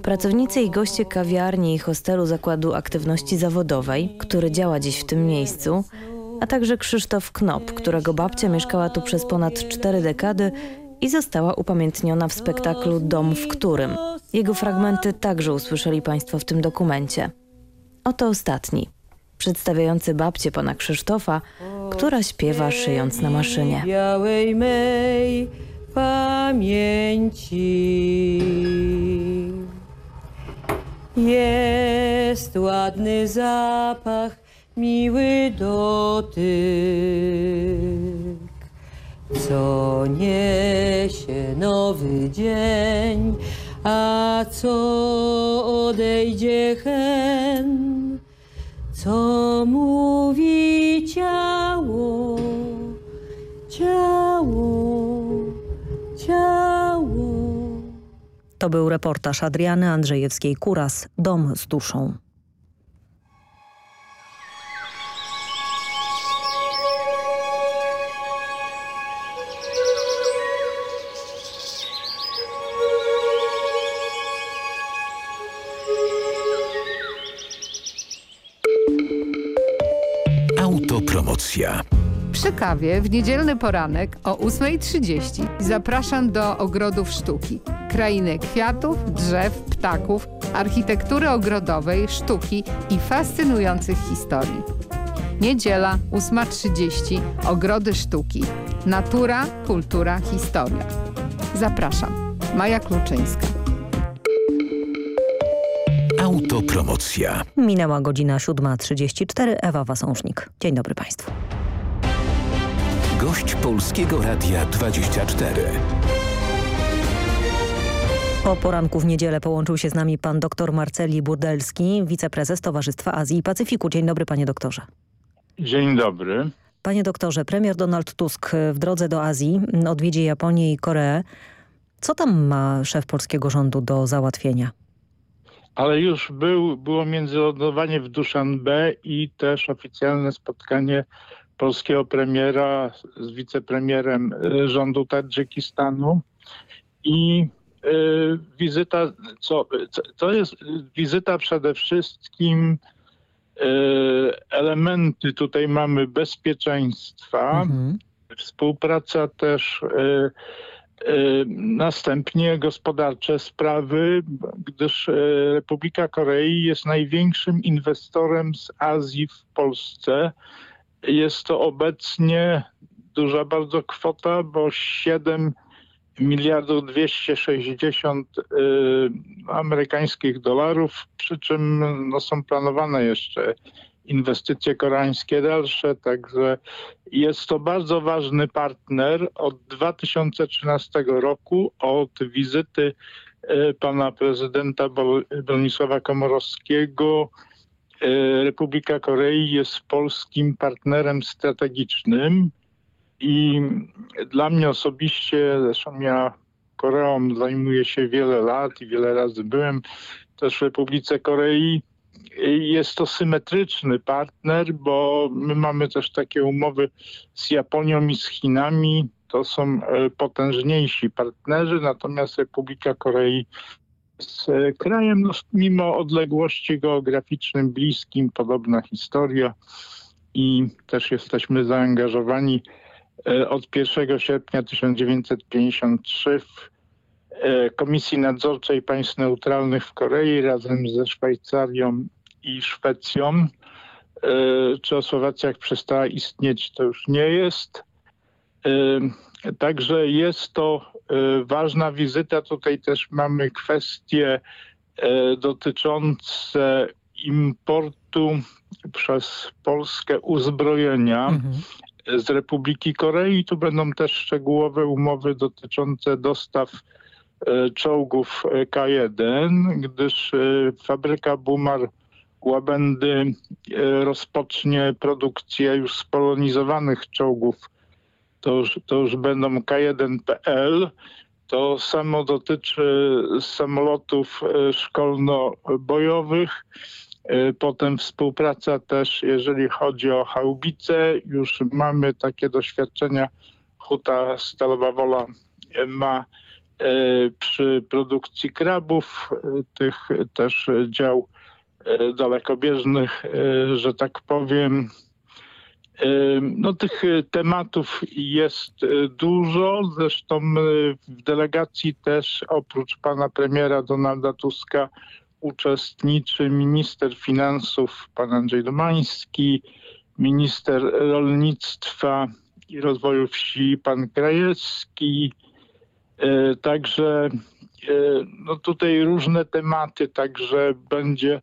pracownicy i goście kawiarni i hostelu Zakładu Aktywności Zawodowej, który działa dziś w tym miejscu, a także Krzysztof Knop, którego babcia mieszkała tu przez ponad cztery dekady i została upamiętniona w spektaklu Dom w którym. Jego fragmenty także usłyszeli Państwo w tym dokumencie. Oto ostatni, przedstawiający babcię pana Krzysztofa, która śpiewa szyjąc na maszynie. Białej mej pamięci jest ładny zapach, miły dotyk, co niesie nowy dzień, a co odejdzie hen. Co mówi ciało, ciało, ciało. To był reportaż Adriany Andrzejewskiej-Kuras, Dom z duszą. Autopromocja. Przy kawie w niedzielny poranek o 8.30 zapraszam do ogrodów sztuki. Krainy kwiatów, drzew, ptaków, architektury ogrodowej, sztuki i fascynujących historii. Niedziela 8.30 Ogrody Sztuki. Natura, kultura, historia. Zapraszam. Maja Kluczyńska. Autopromocja. Minęła godzina 7.34. Ewa Wasążnik. Dzień dobry Państwu. Gość Polskiego Radia 24. Po poranku w niedzielę połączył się z nami pan dr Marceli Burdelski, wiceprezes Towarzystwa Azji i Pacyfiku. Dzień dobry panie doktorze. Dzień dobry. Panie doktorze, premier Donald Tusk w drodze do Azji odwiedzi Japonię i Koreę. Co tam ma szef polskiego rządu do załatwienia? Ale już był, było międzynarodowanie w Dushanbe i też oficjalne spotkanie polskiego premiera z wicepremierem y, rządu Tadżykistanu i y, wizyta, co, to jest wizyta przede wszystkim y, elementy, tutaj mamy bezpieczeństwa, mhm. współpraca też y, Następnie gospodarcze sprawy, gdyż y, Republika Korei jest największym inwestorem z Azji w Polsce. Jest to obecnie duża bardzo kwota, bo 7 miliardów 260 y, amerykańskich dolarów, przy czym no, są planowane jeszcze inwestycje koreańskie dalsze, także jest to bardzo ważny partner od 2013 roku, od wizyty y, pana prezydenta Bronisława Komorowskiego y, Republika Korei jest polskim partnerem strategicznym i dla mnie osobiście, zresztą ja Koreą zajmuję się wiele lat i wiele razy byłem też w Republice Korei. Jest to symetryczny partner, bo my mamy też takie umowy z Japonią i z Chinami. To są e, potężniejsi partnerzy, natomiast Republika Korei jest e, krajem no, mimo odległości geograficznym bliskim, podobna historia i też jesteśmy zaangażowani E, od 1 sierpnia 1953 w Komisji Nadzorczej Państw Neutralnych w Korei razem ze Szwajcarią i Szwecją. E, Czechosłowacja jak przestała istnieć, to już nie jest. Także jest to ważna wizyta. Tutaj też mamy kwestie dotyczące importu przez Polskę uzbrojenia. Mhm z Republiki Korei. Tu będą też szczegółowe umowy dotyczące dostaw e, czołgów e, K1, gdyż e, fabryka Bumar Łabędy rozpocznie produkcję już spolonizowanych czołgów. To już, to już będą K1PL. To samo dotyczy samolotów szkolno-bojowych. E, potem współpraca też, jeżeli chodzi o chałubice, już mamy takie doświadczenia. Huta Stalowa Wola ma e, przy produkcji krabów, e, tych też dział dalekobieżnych, że tak powiem. No, tych tematów jest dużo. Zresztą w delegacji też oprócz pana premiera Donalda Tuska uczestniczy minister finansów pan Andrzej Domański, minister rolnictwa i rozwoju wsi pan Krajewski. E, także e, no tutaj różne tematy, także będzie e,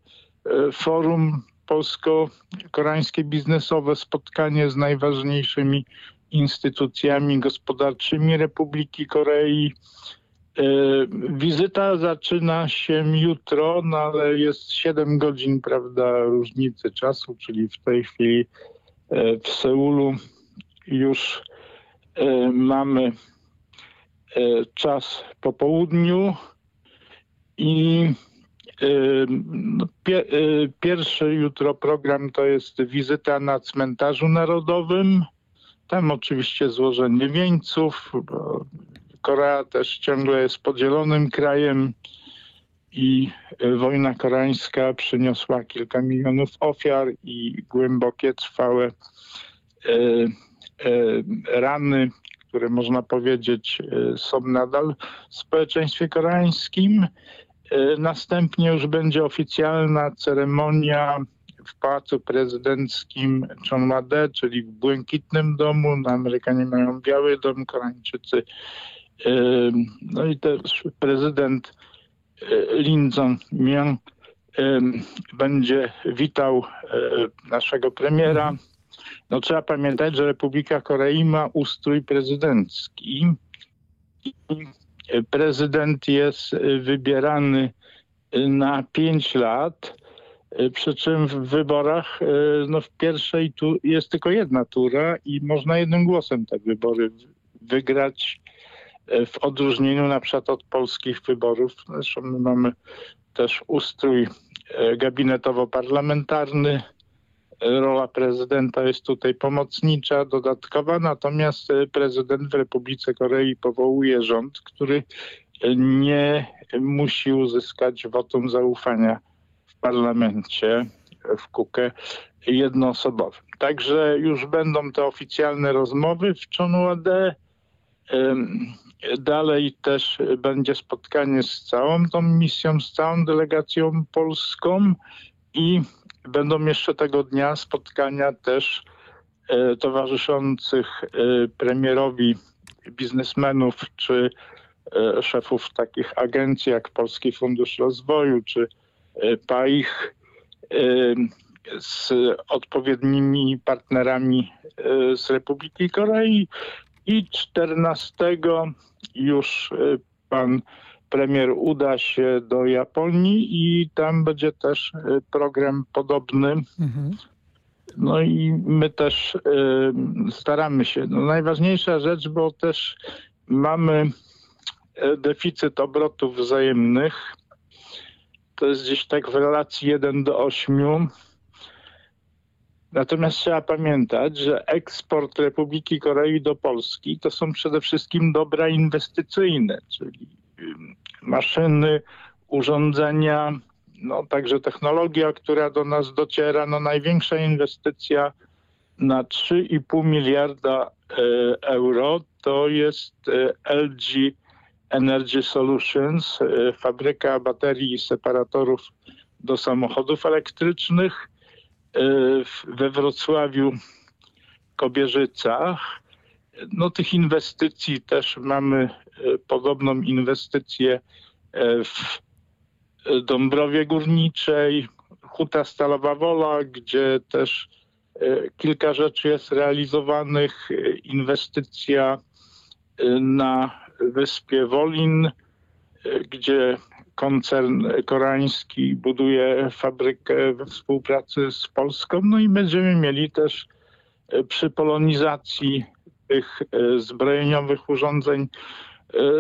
forum polsko-koreańskie biznesowe, spotkanie z najważniejszymi instytucjami gospodarczymi Republiki Korei, E, wizyta zaczyna się jutro, no ale jest 7 godzin, prawda, różnicy czasu, czyli w tej chwili e, w Seulu już e, mamy czas po południu i pierwszy jutro program to jest wizyta na cmentarzu narodowym. Tam oczywiście złożenie wieńców, Korea też ciągle jest podzielonym krajem i e, wojna koreańska przyniosła kilka milionów ofiar i głębokie, trwałe e, rany, które można powiedzieć są nadal w społeczeństwie koreańskim. Następnie już będzie oficjalna ceremonia w Pałacu Prezydenckim Chonmade, czyli w Błękitnym Domu. No, Amerykanie mają Biały Dom, Koreańczycy. No i też prezydent Lin Zong-myung będzie witał naszego premiera. No, trzeba pamiętać, że Republika Korei ma ustrój prezydencki. Prezydent jest wybierany na pięć lat, przy czym w wyborach no w pierwszej tu jest tylko jedna tura i można jednym głosem te wybory wygrać w odróżnieniu na przykład od polskich wyborów. Zresztą my mamy też ustrój gabinetowo-parlamentarny, rola prezydenta jest tutaj pomocnicza, dodatkowa, natomiast prezydent w Republice Korei powołuje rząd, który nie musi uzyskać wotum zaufania w parlamencie w Kukę jednoosobowym. Także już będą te oficjalne rozmowy w Chonwade. Dalej też będzie spotkanie z całą tą misją, z całą delegacją polską i Będą jeszcze tego dnia spotkania też e, towarzyszących e, premierowi biznesmenów czy e, szefów takich agencji jak Polski Fundusz Rozwoju czy PAIH z odpowiednimi partnerami z Republiki Korei. I 14 już pan premier uda się do Japonii i tam będzie też y, program podobny. Mhm. No i my też y, staramy się. No najważniejsza rzecz, bo też mamy y, deficyt obrotów wzajemnych. To jest gdzieś tak w relacji 1 do 8. Natomiast trzeba pamiętać, że eksport Republiki Korei do Polski to są przede wszystkim dobra inwestycyjne, czyli maszyny, urządzenia, no także technologia, która do nas dociera. No największa inwestycja na 3,5 miliarda e, euro to jest e, LG Energy Solutions, e, fabryka baterii i separatorów do samochodów elektrycznych we Wrocławiu, Kobierzycach. No tych inwestycji też mamy podobną inwestycję e, w Dąbrowie Górniczej, Huta Stalowa Wola, gdzie też e, kilka rzeczy jest realizowanych. Inwestycja e, na wyspie Wolin, gdzie koncern koreański buduje fabrykę we współpracy z Polską. No i będziemy mieli też przy polonizacji tych zbrojeniowych urządzeń E,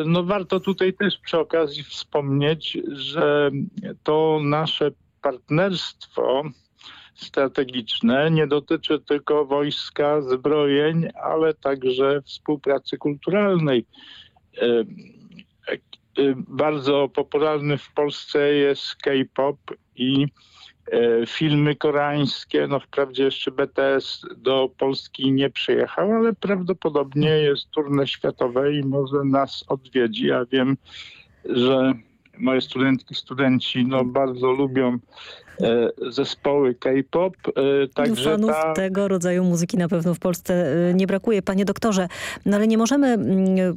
no warto tutaj też przy okazji wspomnieć, że to nasze partnerstwo strategiczne nie dotyczy tylko wojska, zbrojeń, ale także współpracy kulturalnej. E, e, bardzo popularny w Polsce jest K-pop i E, filmy koreańskie. No wprawdzie jeszcze BTS do Polski nie przyjechał, ale prawdopodobnie jest turne światowe i może nas odwiedzi. Ja wiem, że moje studentki, studenci no, bardzo lubią E, zespoły K-pop. E, także Fanów ta... tego rodzaju muzyki na pewno w Polsce e, nie brakuje. Panie doktorze, no ale nie możemy mm,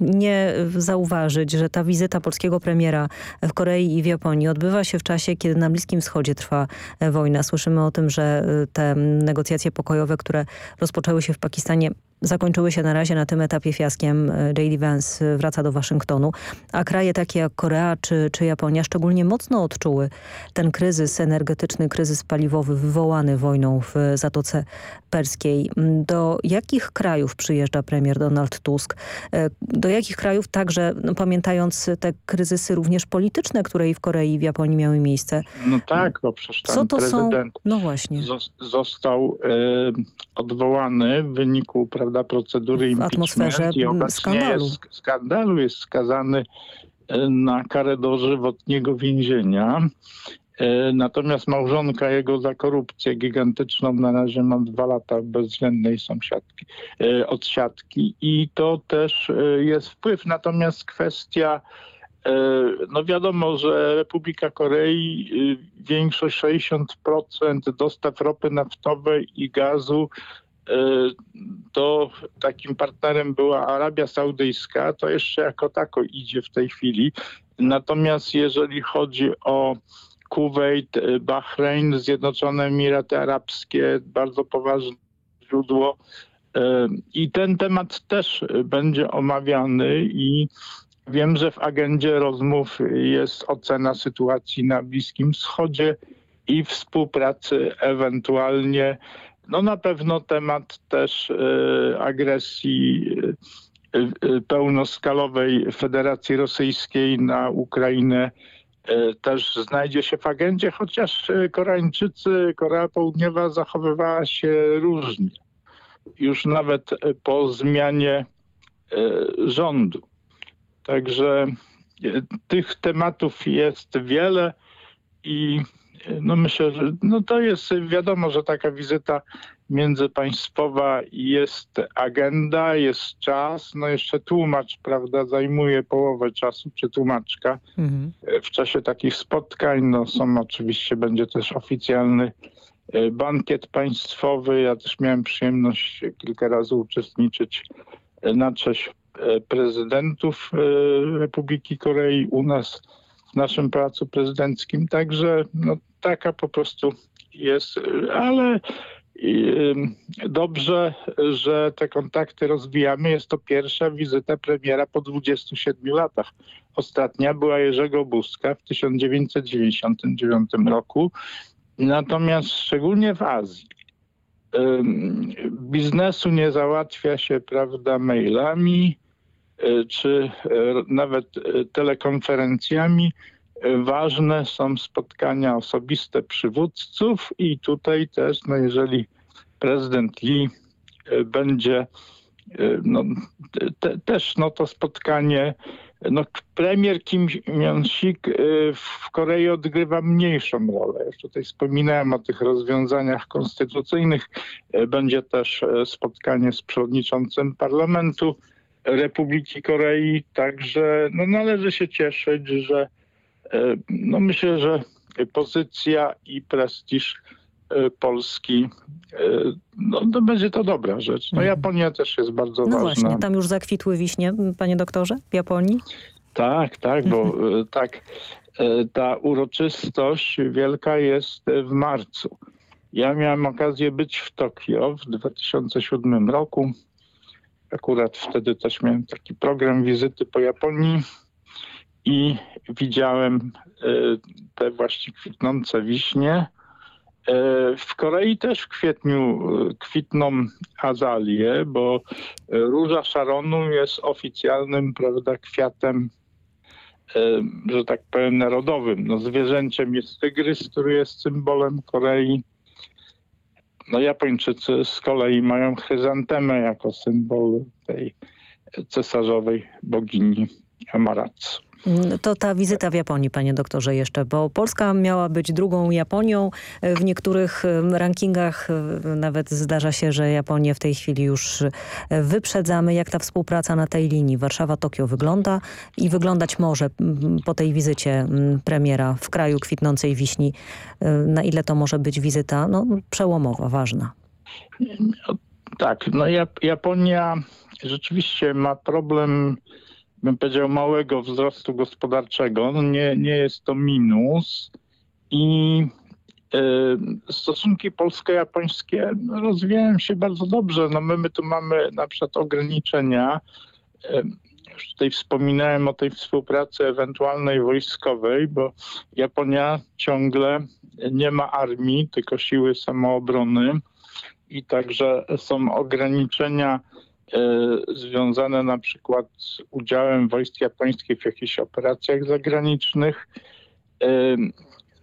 nie zauważyć, że ta wizyta polskiego premiera w Korei i w Japonii odbywa się w czasie, kiedy na Bliskim Wschodzie trwa wojna. Słyszymy o tym, że te negocjacje pokojowe, które rozpoczęły się w Pakistanie zakończyły się na razie na tym etapie fiaskiem. J.D. Vance wraca do Waszyngtonu, a kraje takie jak Korea czy, czy Japonia szczególnie mocno odczuły ten kryzys energetyczny, kryzys paliwowy wywołany wojną w Zatoce Perskiej. Do jakich krajów przyjeżdża premier Donald Tusk? E, do jakich krajów także, no, pamiętając te kryzysy również polityczne, które i w Korei i w Japonii miały miejsce? No tak, bo przecież Co to prezydent są? No właśnie. został e, odwołany w wyniku prawda, procedury atmosferze i skandalu. Jest, skandalu jest skazany e, na karę dożywotniego więzienia. E, natomiast małżonka jego za korupcję gigantyczną na razie ma dwa lata bezwzględnej sąsiadki, e, odsiadki i to też e, jest wpływ. Natomiast kwestia No wiadomo, że Republika Korei większość 60% dostaw ropy naftowej i gazu to takim partnerem była Arabia Saudyjska, to jeszcze jako tako idzie w tej chwili. Natomiast jeżeli chodzi o Kuwait, y, Bahrein, Zjednoczone Emiraty Arabskie, bardzo poważne źródło. I ten temat też będzie omawiany i Wiem, że w agendzie rozmów jest ocena sytuacji na Bliskim Wschodzie i współpracy ewentualnie, no na pewno temat też y, agresji y, pełnoskalowej Federacji Rosyjskiej na Ukrainę też znajdzie się w agendzie, chociaż Koreańczycy, Korea Południowa zachowywała się różnie. Już nawet po zmianie rządu. Także e, tych tematów jest wiele i e, no myślę, że no to jest wiadomo, że taka wizyta międzypaństwowa jest agenda, jest czas, no jeszcze tłumacz, prawda, zajmuje połowę czasu, czy tłumaczka mhm. E, w czasie takich spotkań. No są oczywiście, będzie też oficjalny bankiet państwowy. Ja też miałem przyjemność kilka razy uczestniczyć na cześć E, prezydentów e, Republiki Korei u nas w naszym pałacu prezydenckim. Także no, taka po prostu jest, ale dobrze, że te kontakty rozwijamy. Jest to pierwsza wizyta premiera po 27 latach. Ostatnia była Jerzego Buzka w 1999 roku. Natomiast szczególnie w Azji biznesu nie załatwia się, prawda, mailami, E, czy e, nawet e, telekonferencjami. Ważne są spotkania osobiste przywódców i tutaj też, no jeżeli prezydent Lee będzie no, te, też no to spotkanie, no premier Kim Jong-sik w Korei odgrywa mniejszą rolę. Już tutaj wspominałem o tych rozwiązaniach konstytucyjnych. Będzie też spotkanie z przewodniczącym parlamentu Republiki Korei. Także no, należy się cieszyć, że e, no, myślę, że pozycja i prestiż e, Polski, e, no to będzie to dobra rzecz. No mhm. Japonia też jest bardzo no ważna. No właśnie, tam już zakwitły wiśnie, panie doktorze, w Japonii? Tak, tak, bo mhm. tak, ta uroczystość wielka jest w marcu. Ja miałem okazję być w Tokio w 2007 roku. Akurat wtedy też miałem taki program wizyty po Japonii i widziałem e, te właśnie kwitnące wiśnie. E, w Korei też w kwietniu e, kwitną azalie, bo róża szaronu jest oficjalnym prawda, kwiatem, że tak powiem, narodowym. No, zwierzęciem jest tygrys, który jest symbolem Korei. No Japończycy z kolei mają chryzantemę jako symbol tej cesarzowej bogini Amaratsu. To ta wizyta w Japonii, panie doktorze, jeszcze, bo Polska miała być drugą Japonią. W niektórych rankingach nawet zdarza się, że Japonię w tej chwili już wyprzedzamy. Jak ta współpraca na tej linii Warszawa-Tokio wygląda i wyglądać może po tej wizycie premiera w kraju kwitnącej wiśni? Na ile to może być wizyta no, przełomowa, ważna? Tak, no Japonia rzeczywiście ma problem bym powiedział, małego wzrostu gospodarczego. No nie, nie jest to minus. I y, stosunki polsko-japońskie rozwijają się bardzo dobrze. No my, my tu mamy na przykład ograniczenia. Y, już tutaj wspominałem o tej współpracy ewentualnej wojskowej, bo Japonia ciągle nie ma armii, tylko siły samoobrony i także są ograniczenia związane na przykład z udziałem wojsk japońskich w jakichś operacjach zagranicznych. E,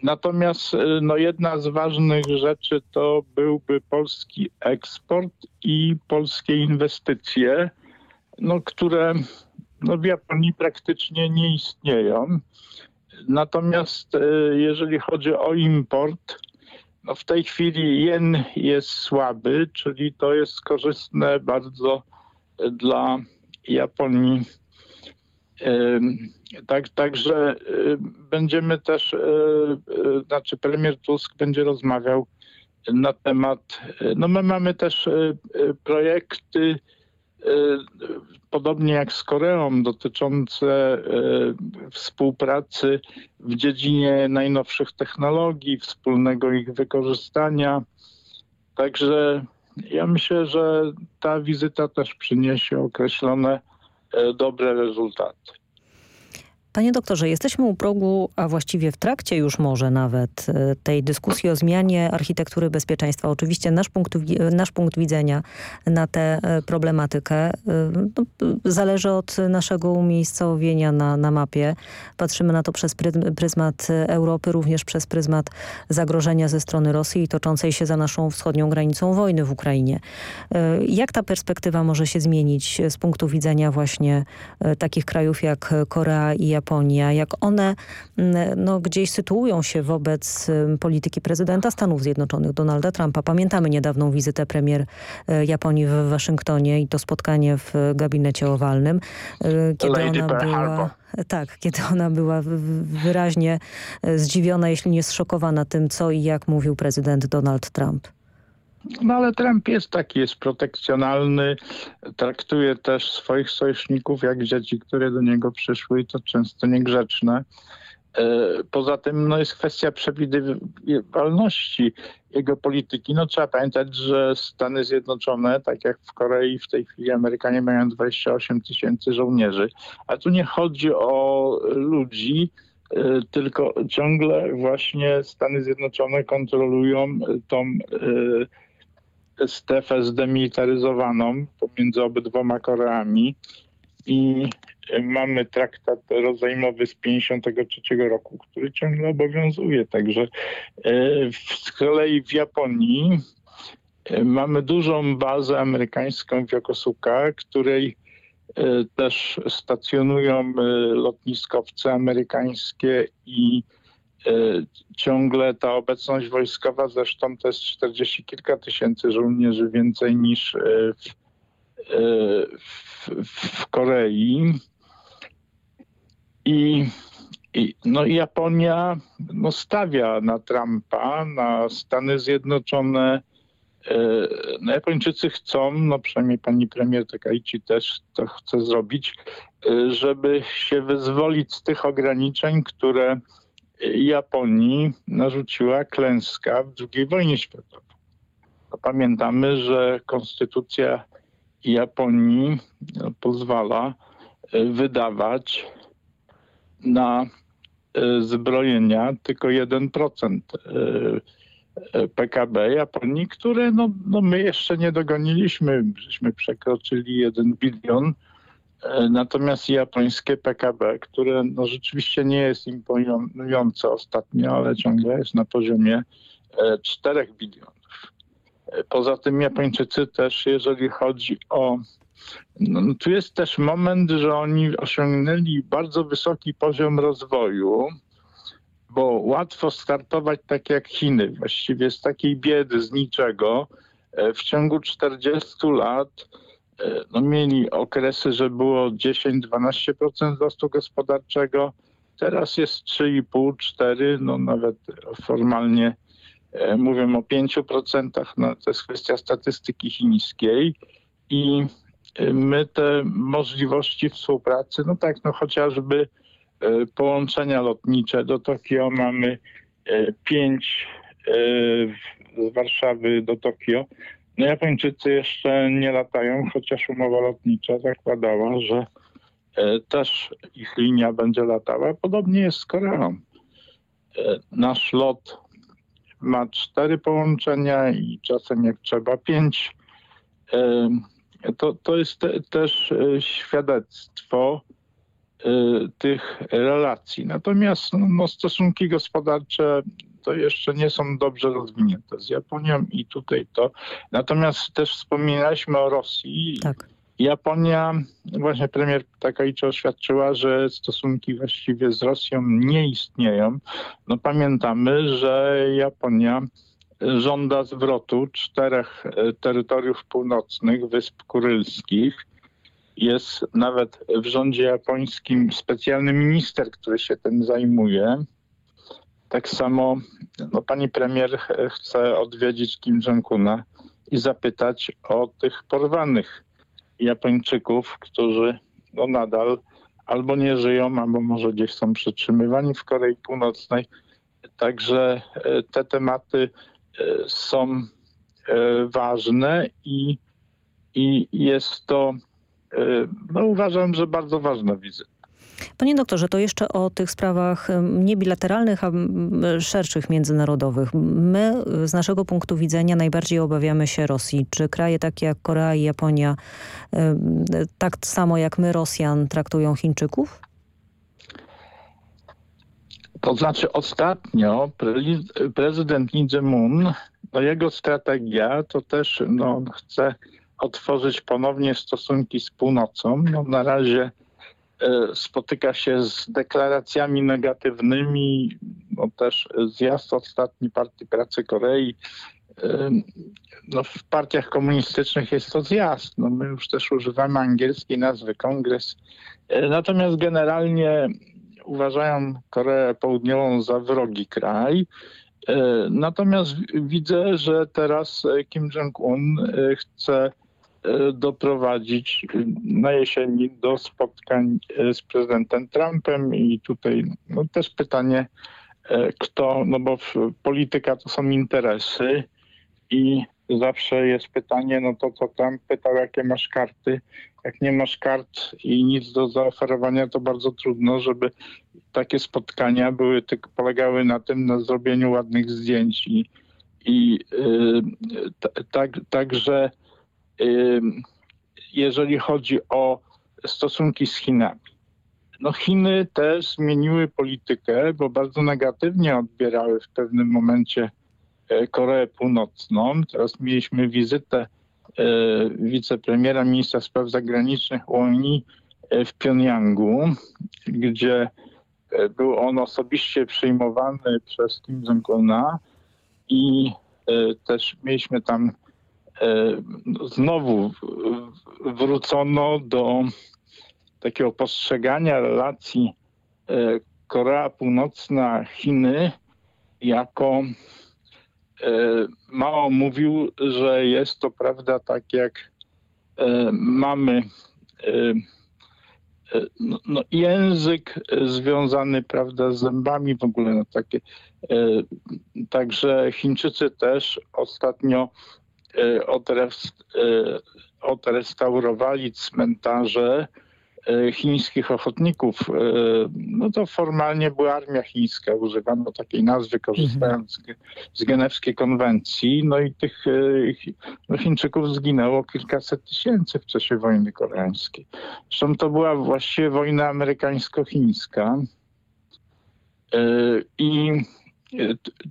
natomiast e, no, jedna z ważnych rzeczy to byłby polski eksport i polskie inwestycje, no, które no, w Japonii praktycznie nie istnieją. Natomiast jeżeli chodzi o import, no w tej chwili jen jest słaby, czyli to jest korzystne bardzo dla Japonii Tak, także będziemy też, znaczy premier Tusk będzie rozmawiał na temat, no my mamy też projekty podobnie jak z Koreą dotyczące współpracy w dziedzinie najnowszych technologii, wspólnego ich wykorzystania. Także ja myślę, że ta wizyta też przyniesie określone e, dobre rezultaty. Panie doktorze, jesteśmy u progu, a właściwie w trakcie już może nawet e, tej dyskusji o zmianie architektury bezpieczeństwa. Oczywiście nasz punkt, nasz punkt widzenia na tę e, problematykę e, no, zależy od naszego umiejscowienia na, na mapie. Patrzymy na to przez pryzmat Europy, również przez pryzmat zagrożenia ze strony Rosji i toczącej się za naszą wschodnią granicą wojny w Ukrainie. Jak ta perspektywa może się zmienić z punktu widzenia właśnie takich krajów jak Korea i Japonia? Japonia, jak one mm, no, gdzieś sytuują się wobec polityki prezydenta Stanów Zjednoczonych, Donalda Trumpa. Pamiętamy niedawną wizytę premier e, Japonii w Waszyngtonie i to spotkanie w gabinecie owalnym, e, kiedy ona była... Tak, kiedy ona była wyraźnie e, zdziwiona, jeśli nie zszokowana tym, co i jak mówił prezydent Donald Trump. No ale Trump jest taki, jest protekcjonalny, traktuje też swoich sojuszników jak dzieci, które do niego przyszły i to często niegrzeczne. E, poza tym no, jest kwestia przewidywalności jego polityki. No, trzeba pamiętać, że Stany Zjednoczone, tak jak w Korei, w tej chwili Amerykanie mają 28 tysięcy żołnierzy. A tu nie chodzi o ludzi, e, tylko ciągle właśnie Stany Zjednoczone kontrolują tą e, strefę zdemilitaryzowaną pomiędzy obydwoma Koreami i mamy traktat rozejmowy z 1953 roku, który ciągle obowiązuje. Także e, z kolei w Japonii e, mamy dużą bazę amerykańską w Yokosuka, której też stacjonują lotniskowce amerykańskie i ciągle ta obecność wojskowa, zresztą to jest 40 kilka tysięcy żołnierzy więcej niż e, w, e, w, w Korei. I, i, no Japonia no stawia na Trumpa, na Stany Zjednoczone. No Japończycy chcą, no przynajmniej pani premier Takaichi też to chce zrobić, żeby się wyzwolić z tych ograniczeń, które Japonii narzuciła klęska w II wojnie światowej. Pamiętamy, że konstytucja Japonii no, pozwala e, wydawać na e, zbrojenia tylko 1% e, PKB Japonii, które no, no my jeszcze nie dogoniliśmy. Żeśmy przekroczyli 1 bilion E, natomiast japońskie PKB, które no rzeczywiście nie jest imponujące ostatnio, ale ciągle jest na poziomie 4 e, bilionów. E, poza tym Japończycy też, jeżeli chodzi o no, no, tu jest też moment, że oni osiągnęli bardzo wysoki poziom rozwoju, bo łatwo startować tak jak Chiny, właściwie z takiej biedy, z niczego. W ciągu 40 lat E, no, mieli okresy, że było 10-12% wzrostu gospodarczego. Teraz jest 3,5-4, no nawet formalnie e, mówią o 5%, no to jest kwestia statystyki chińskiej i e, my te możliwości współpracy, no tak, no chociażby połączenia lotnicze do Tokio mamy 5 z Warszawy do Tokio, no Japończycy jeszcze nie latają, chociaż umowa lotnicza zakładała, że e, też ich linia będzie latała. Podobnie jest z Koreą. E, nasz lot ma cztery połączenia i czasem jak trzeba pięć. E, to, to jest te, też świadectwo tych relacji. Natomiast no, no, stosunki gospodarcze to jeszcze nie są dobrze rozwinięte z Japonią i tutaj to. Natomiast też wspominaliśmy o Rosji. Tak. Japonia, właśnie premier Takaichi oświadczyła, że stosunki właściwie z Rosją nie istnieją. No pamiętamy, że Japonia żąda zwrotu czterech e, terytoriów północnych, Wysp Kurylskich Jest nawet w rządzie japońskim specjalny minister, który się tym zajmuje. Tak samo no, pani premier chce odwiedzić Kim Jong-una i zapytać o tych porwanych Japończyków, którzy no, nadal albo nie żyją, albo może gdzieś są przetrzymywani w Korei Północnej. Także e, te tematy e, są e, ważne i, i jest to, no uważam, że bardzo ważna wizyta. Panie doktorze, to jeszcze o tych sprawach nie bilateralnych, a szerszych, międzynarodowych. My z naszego punktu widzenia najbardziej obawiamy się Rosji. Czy kraje takie jak Korea i Japonia tak samo jak my Rosjan traktują Chińczyków? To znaczy ostatnio prezydent Lee Jae-moon, no jego strategia to też no, chce otworzyć ponownie stosunki z północą. No, na razie spotyka się z deklaracjami negatywnymi, no też zjazd ostatni Partii Pracy Korei. E, no w partiach komunistycznych jest to zjazd. No my już też używamy angielskiej nazwy kongres. E, natomiast generalnie uważają Koreę Południową za wrogi kraj. Natomiast widzę, że teraz Kim Jong-un chce E, doprowadzić na jesieni do spotkań e, z prezydentem Trumpem i tutaj no, też pytanie, e, kto, no bo polityka to są interesy i zawsze jest pytanie, no to co Trump pytał, jakie masz karty. Jak nie masz kart i nic do zaoferowania, to bardzo trudno, żeby takie spotkania były, tylko polegały na tym, na zrobieniu ładnych zdjęć i, i yy, tak, także jeżeli chodzi o stosunki z Chinami. No Chiny też zmieniły politykę, bo bardzo negatywnie odbierały w pewnym momencie e, Koreę Północną. Teraz mieliśmy wizytę e, wicepremiera, ministra spraw zagranicznych Unii e, w Pjongjangu, gdzie był on osobiście przyjmowany przez Kim Jong-una i też mieliśmy tam znowu wrócono do takiego postrzegania relacji e, Korea Północna, Chiny jako e, mało mówił, że jest to prawda tak jak mamy no, no, język związany prawda z zębami w ogóle no, takie także Chińczycy też ostatnio E, e, odrestaurowali cmentarze e, chińskich ochotników. No to formalnie była armia chińska, używano takiej nazwy, korzystając z, z genewskiej konwencji. No i tych no Chińczyków zginęło kilkaset tysięcy w czasie wojny koreańskiej. Zresztą to była właściwie wojna amerykańsko-chińska. I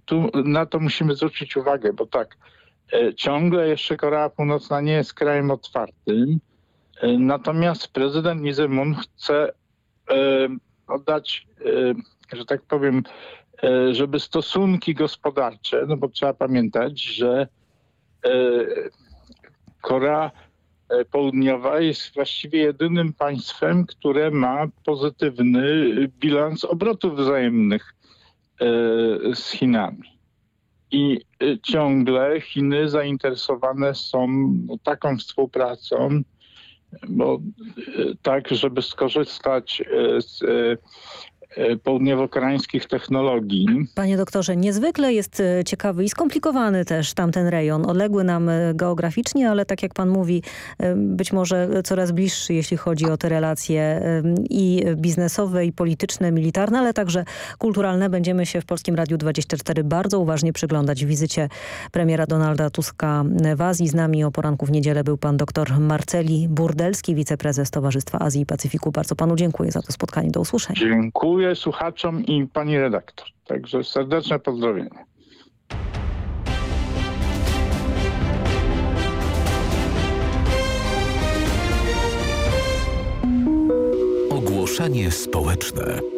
tu na to musimy zwrócić uwagę, bo tak, E, ciągle jeszcze Korea Północna nie jest krajem otwartym. E, natomiast prezydent Nizemun chce e, oddać, że tak powiem, żeby stosunki gospodarcze, no bo trzeba pamiętać, że Korea Południowa jest właściwie jedynym państwem, które ma pozytywny bilans obrotów wzajemnych z Chinami. I y, ciągle Chiny zainteresowane są taką współpracą, bo y, tak, żeby skorzystać y, z południowo-koreańskich technologii. Panie doktorze, niezwykle jest e, ciekawy i skomplikowany też tamten rejon. Odległy nam e, geograficznie, ale tak jak pan mówi, być może coraz bliższy, jeśli chodzi o te relacje i biznesowe, i polityczne, militarne, ale także kulturalne. Będziemy się w Polskim Radiu 24 bardzo uważnie przyglądać wizycie premiera Donalda Tuska w Azji. Z nami o poranku w niedzielę był pan dr Marceli Burdelski, wiceprezes Towarzystwa Azji i Pacyfiku. Bardzo panu dziękuję za to spotkanie. Do usłyszenia. Dziękuję dziękuję słuchaczom i pani redaktor. Także serdeczne pozdrowienia. Ogłoszenie społeczne.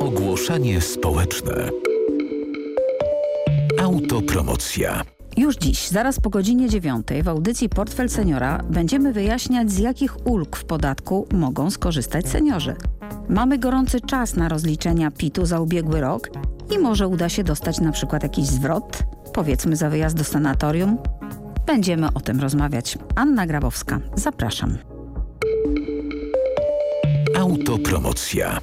Ogłoszenie społeczne. Autopromocja. Już dziś, zaraz po godzinie dziewiątej w audycji Portfel Seniora będziemy wyjaśniać z jakich ulg w podatku mogą skorzystać seniorzy. Mamy gorący czas na rozliczenia PIT-u za ubiegły rok i może uda się dostać na przykład jakiś zwrot, powiedzmy za wyjazd do sanatorium. Będziemy o tym rozmawiać. Anna Grabowska, zapraszam. Autopromocja.